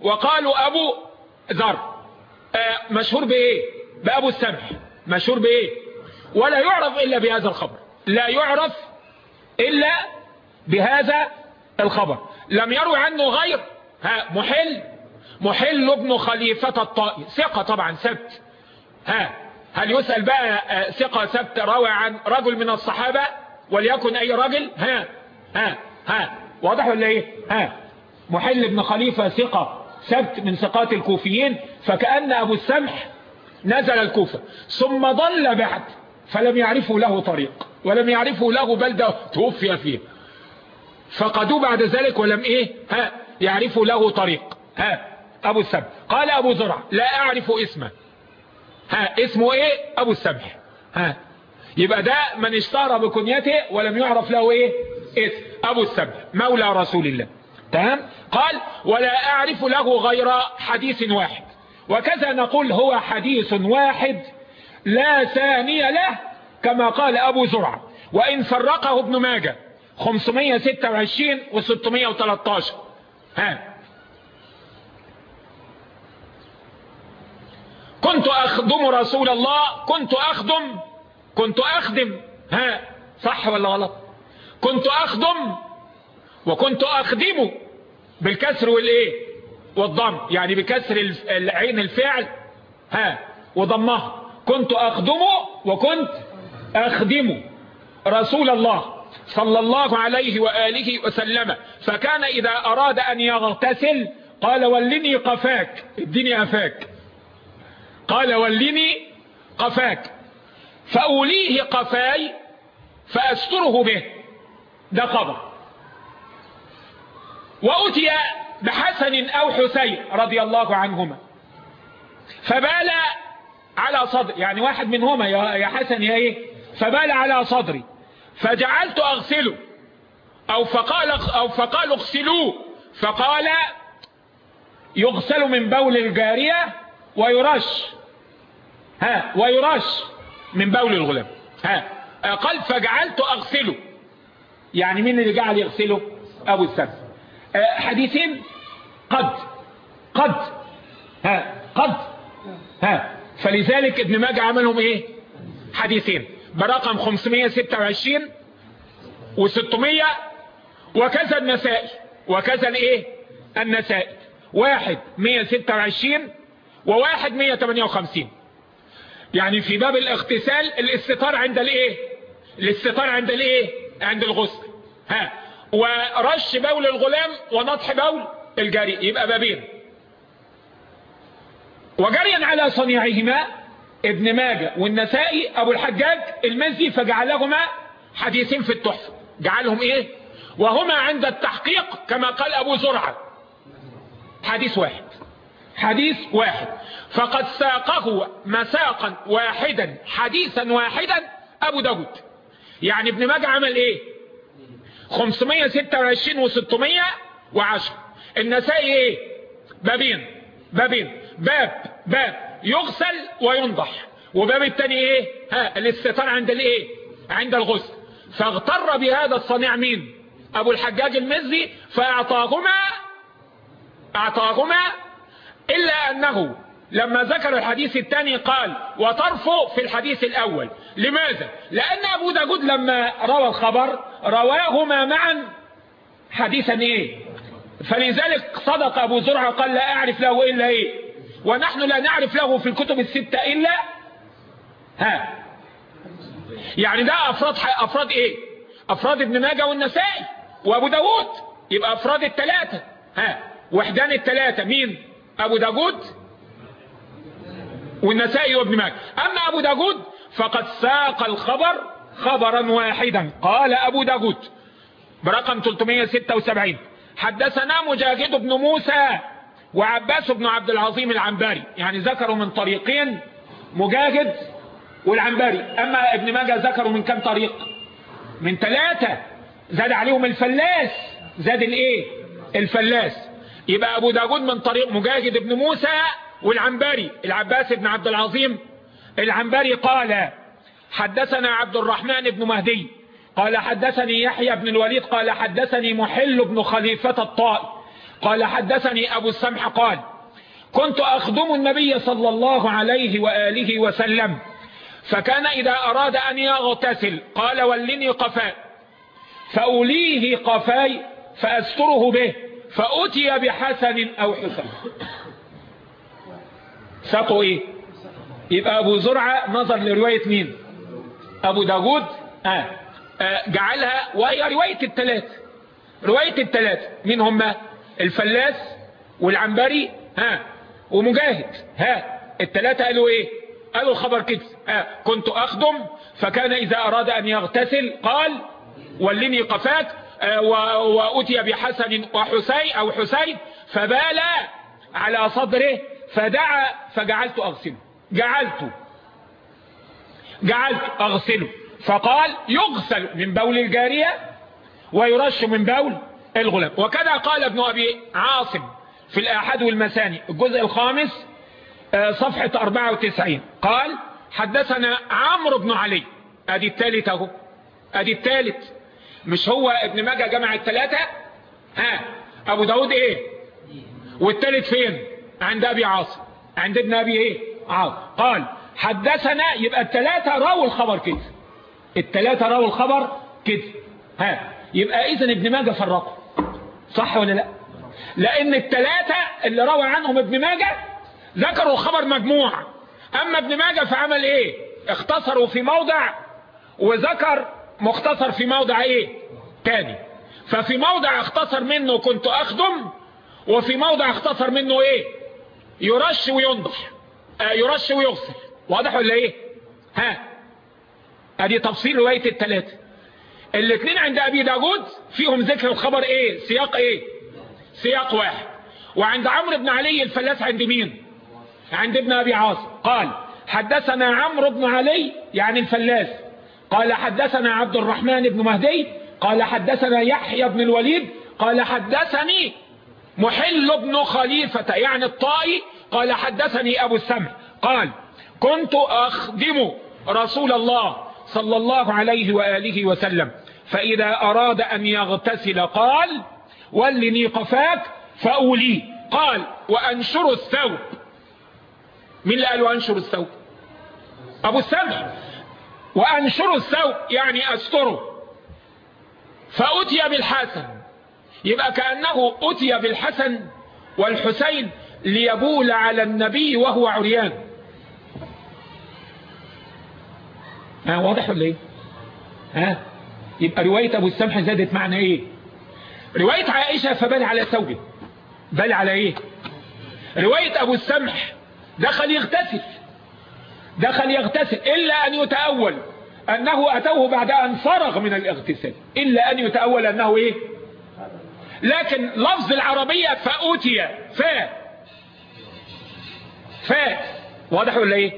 وقالوا أبو ذر. آه مشهور بإيه؟ بأبو السمح. مشهور بإيه؟ ولا يعرف إلا بهذا الخبر. لا يعرف إلا بهذا الخبر. لم يروي عنه غير. ها محل. محل ابن خليفة الطائي. ثقة طبعا سبت ها هل يسأل بقى ثقة سبت روى عن رجل من الصحابة؟ وليكن أي رجل؟ ها ها ها. واضح ولا إيه؟ ها. محل ابن خليفة ثقة سبت من ثقات الكوفيين فكأن أبو السمح نزل الكوفة ثم ضل بعد فلم يعرفوا له طريق ولم يعرفوا له بلدة توفي فيه فقدوا بعد ذلك ولم إيه؟ ها يعرفوا له طريق. ها أبو السمح. قال أبو زرع لا أعرف اسمه. ها اسمه إيه؟ ابو السمح. ها يبقى ده من اشتهر بكنيته ولم يعرف له إيه؟ اسم. ابو السبع مولى رسول الله. تمام؟ قال ولا اعرف له غير حديث واحد. وكذا نقول هو حديث واحد لا ثاني له كما قال أبو زرعة. وإن فرقه ابن ماجه 526 و 613 ها كنت أخدم رسول الله كنت أخدم كنت أخدم. ها صح ولا غلط؟ كنت أخدم وكنت اخدمه بالكسر والإيه؟ والضم. يعني بكسر العين الفعل. ها وضمها. كنت اخدمه وكنت اخدمه رسول الله صلى الله عليه وآله وسلم. فكان إذا أراد أن يغتسل قال ولني قفاك اديني أفاك قال ولني قفاك. فأوليه قفاي فأستره به. ده خبر. وأتي بحسن أو حسين رضي الله عنهما. فبال على صدر. يعني واحد منهما يا حسن يا إيه؟ فبال على صدري. فجعلت أغسله. أو فقال أو فقال اغسلوه. فقال يغسل من بول الجارية ويرش. ها ويرش من بول الغلام. ها قال فجعلت أغسله. يعني مين اللي جعل يغسله؟ أبو السبت. حديثين. قد قد ها قد ها. فلذلك ابن ماجه عملهم إيه؟ حديثين. برقم 526 و600 وكذا النسائي وكذا الإيه؟ النسائي. واحد 126 وواحد 158 يعني في باب الاغتسال الاستطار عند الايه؟ الاستطار عند الايه؟ عند الغسل. ها. ورش بول الغلام ونطح بول الجاري يبقى بابين. وجريا على صنيعهما ابن ماجه والنسائي أبو الحجاج المزي فجعلهما حديثين في التحفة جعلهم إيه؟ وهما عند التحقيق كما قال أبو زرعة. حديث واحد. حديث واحد. فقد ساقه مساقا واحدا حديثا واحدا أبو داود. يعني ابن ماجه عمل إيه؟ 526 و610 النسائي إيه؟ بابين بابين. باب باب. يغسل وينضح. وباب التاني إيه؟ ها الاستطار عند الإيه؟ عند الغسل. فاغتر بهذا الصنيع مين؟ أبو الحجاج المزي فأعطاهما أعطاهما إلا أنه لما ذكر الحديث الثاني قال وطرفه في الحديث الأول لماذا؟ لأن أبو داود لما روى الخبر رواهما معا. حديثا إيه؟ فلذلك صدق أبو زرعة قال لا أعرف له إلا إيه ونحن لا نعرف له في الكتب الستة إلا ها. يعني ده أفراد, أفراد إيه؟ أفراد ابن ماجه والنسائي وأبو داود. يبقى أفراد الثلاثة ها وحدان الثلاثة مين؟ أبو داود والنسائي وابن ماجه. أما أبو داود فقد ساق الخبر خبرا واحدا. قال أبو داود برقم 376 حدثنا مجاهد بن موسى وعباس بن عبد العظيم العنبري. يعني ذكروا من طريقين مجاهد والعنبري. أما ابن ماجه ذكروا من كم طريق؟ من ثلاثة. زاد عليهم الفلاس. زاد الإيه؟ الفلاس. يبقى أبو داود من طريق مجاهد بن موسى والعنباري العباس بن عبد العظيم. العنباري قال حدثنا عبد الرحمن بن مهدي. قال حدثني يحيى بن الوليد. قال حدثني محل بن خليفة الطائي. قال حدثني أبو السمح. قال كنت أخدم النبي صلى الله عليه وآله وسلم فكان إذا أراد أن يغتسل قال ولني قفاء. فأوليه قفاي فأستره به فأتي بحسن أو حسن. ساقوا إيه يبقى أبو زرعة نظر لرواية مين؟ أبو داود. آه. آه جعلها وهي رواية الثلاث رواية الثلاث مين هم؟ الفلاس والعنبري. ها. ومجاهد. ها. الثلاثة قالوا إيه؟ قالوا الخبر كده. ها كنت أخدم فكان إذا أراد أن يغتسل قال ولني قفاك. آه وأتي بحسن وحسين أو حسين فبال على صدره فدعا فجعلت أغسله. جعلت. جعلت أغسله. فقال يغسل من بول الجارية ويرش من بول الغلام وكذا قال ابن أبي عاصم في الآحاد والمساني الجزء الخامس آه، صفحة 94 قال حدثنا عمرو بن علي. أدي الثالث أهو. أدي الثالث مش هو ابن ماجه جمع الثلاثة ها أبو داود إيه؟ والثالث فين؟ عند أبي عاصم. عند ابن أبي إيه؟ عاصم. قال حدثنا يبقى الثلاثة راوا الخبر كده. الثلاثة راوا الخبر كده. ها يبقى اذا ابن ماجه فرقه. صح ولا لا؟ لأن الثلاثة اللي روى عنهم ابن ماجه ذكروا الخبر مجموع. أما ابن ماجه فعمل إيه؟ اختصروا في موضع وذكر مختصر في موضع إيه؟ تاني. ففي موضع اختصر منه كنت أخدم وفي موضع اختصر منه إيه؟ يرش وينضح آه يرش ويغسل. واضح ولا إيه؟ ها. أدي تفصيل رواية الثلاثة الاثنين عند أبي داود فيهم ذكر الخبر إيه؟ سياق إيه؟ سياق واحد. وعند عمرو بن علي الفلاس عند مين؟ عند ابن أبي عاصم. قال حدثنا عمرو بن علي يعني الفلاس. قال حدثنا عبد الرحمن بن مهدي. قال حدثنا يحيى بن الوليد. قال حدثني محل بن خليفة يعني الطائي. قال حدثني أبو السمع. قال كنت أخدم رسول الله صلى الله عليه وآله وسلم فإذا أراد أن يغتسل قال ولني قفاك فأولي. قال وأنشر الثوب. مين اللي قال وأنشر الثوب؟ أبو السمح وأنشر الثوب يعني أستره. فأتي بالحسن. يبقى كأنه أتي بالحسن والحسين ليبول على النبي وهو عريان. ها واضح ولا إيه؟ ها؟ يبقى رواية أبو السمح زادت معنى إيه؟ رواية عائشة فبال على ثوبه بل على إيه؟ رواية أبو السمح دخل يغتسل. دخل يغتسل إلا أن يتأول أنه أتوه بعد أن فرغ من الاغتسال. إلا أن يتأول أنه إيه؟ لكن لفظ العربية فأوتي. فا فا واضح ولا إيه؟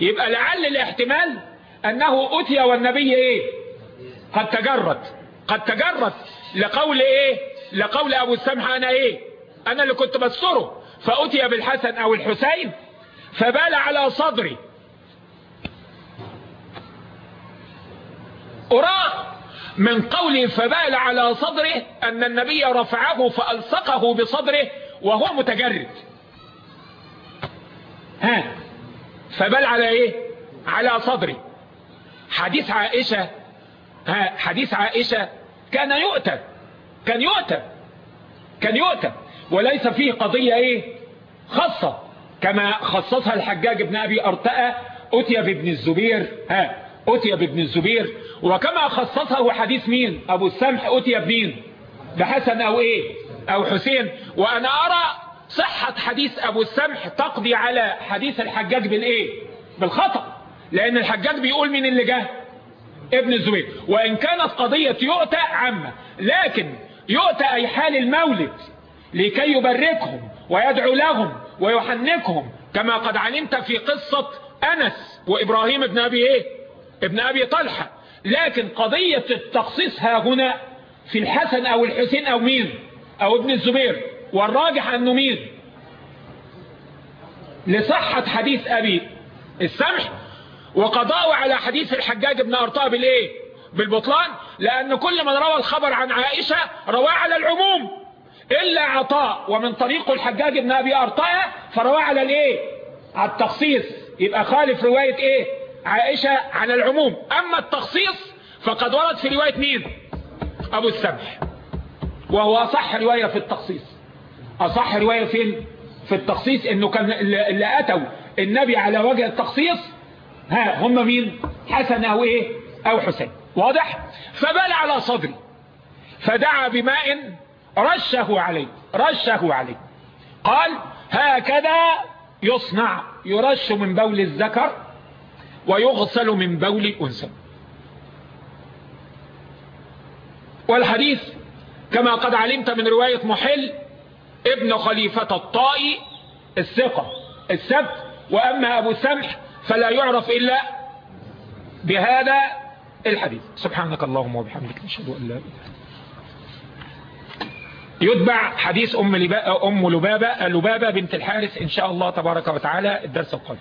يبقى لعل الاحتمال أنه اتي والنبي إيه؟ قد تجرد. قد تجرد لقول إيه؟ لقول أبو السمح أنا إيه؟ أنا اللي كنت بستره فاتي بالحسن أو الحسين فبال على صدري. أراه من قوله فبال على صدره أن النبي رفعه فألصقه بصدره وهو متجرد. ها فبال على إيه؟ على صدري حديث عائشة ها حديث عائشة كان يؤتى كان يؤتى كان يؤتى وليس فيه قضية إيه؟ خاصة كما خصصها الحجاج بن أبي ارتأى اتي بابن الزبير ها. أتي بابن الزبير وكما خصصه حديث مين؟ أبو السمح أتي بمين؟ بحسن أو إيه؟ أو حسين. وأنا أرى صحة حديث أبو السمح تقضي على حديث الحجاج بالإيه؟ بالخطأ. لأن الحجاج بيقول مين اللي جه؟ ابن الزبير. وإن كانت قضية يؤتى عامة لكن يؤتى أي حال المولد لكي يبركهم ويدعو لهم ويحنكهم كما قد علمت في قصة أنس وإبراهيم ابن أبي إيه؟ ابن أبي طلحة. لكن قضية التخصيص ها هنا في الحسن أو الحسين أو مين؟ أو ابن الزبير. والراجح أنه مين؟ لصحة حديث أبي السمح. وقضاء على حديث الحجاج بن ارطاء بالايه بالبطلان. لأن كل من روى الخبر عن عائشة رواه على العموم. إلا عطاء. ومن طريق الحجاج بن أبي أرطاء فرواه على الإيه؟ على التخصيص. يبقى خالف رواية إيه؟ عائشة على العموم. أما التخصيص فقد ورد في رواية مين؟ أبو السمح. وهو أصح رواية في التخصيص. أصح رواية فين في التخصيص إنه كان اللي أتوا النبي على وجه التخصيص ها هم مين؟ حسن أو إيه؟ أو حسين. واضح؟ فبال على صدري. فدعا بماء رشه عليه رشه عليه. قال هكذا يصنع يرش من بول الذكر ويغسل من بول الأنثى والحديث كما قد علمت من رواية محل ابن خليفة الطائي الثقة السبت وأما أبو سمح فلا يعرف إلا بهذا الحديث. سبحانك اللهم وبحمدك نشهد أن لا إله يتبع حديث أم. أم لبابة لبابة بنت الحارث إن شاء الله تبارك وتعالى الدرس القادم.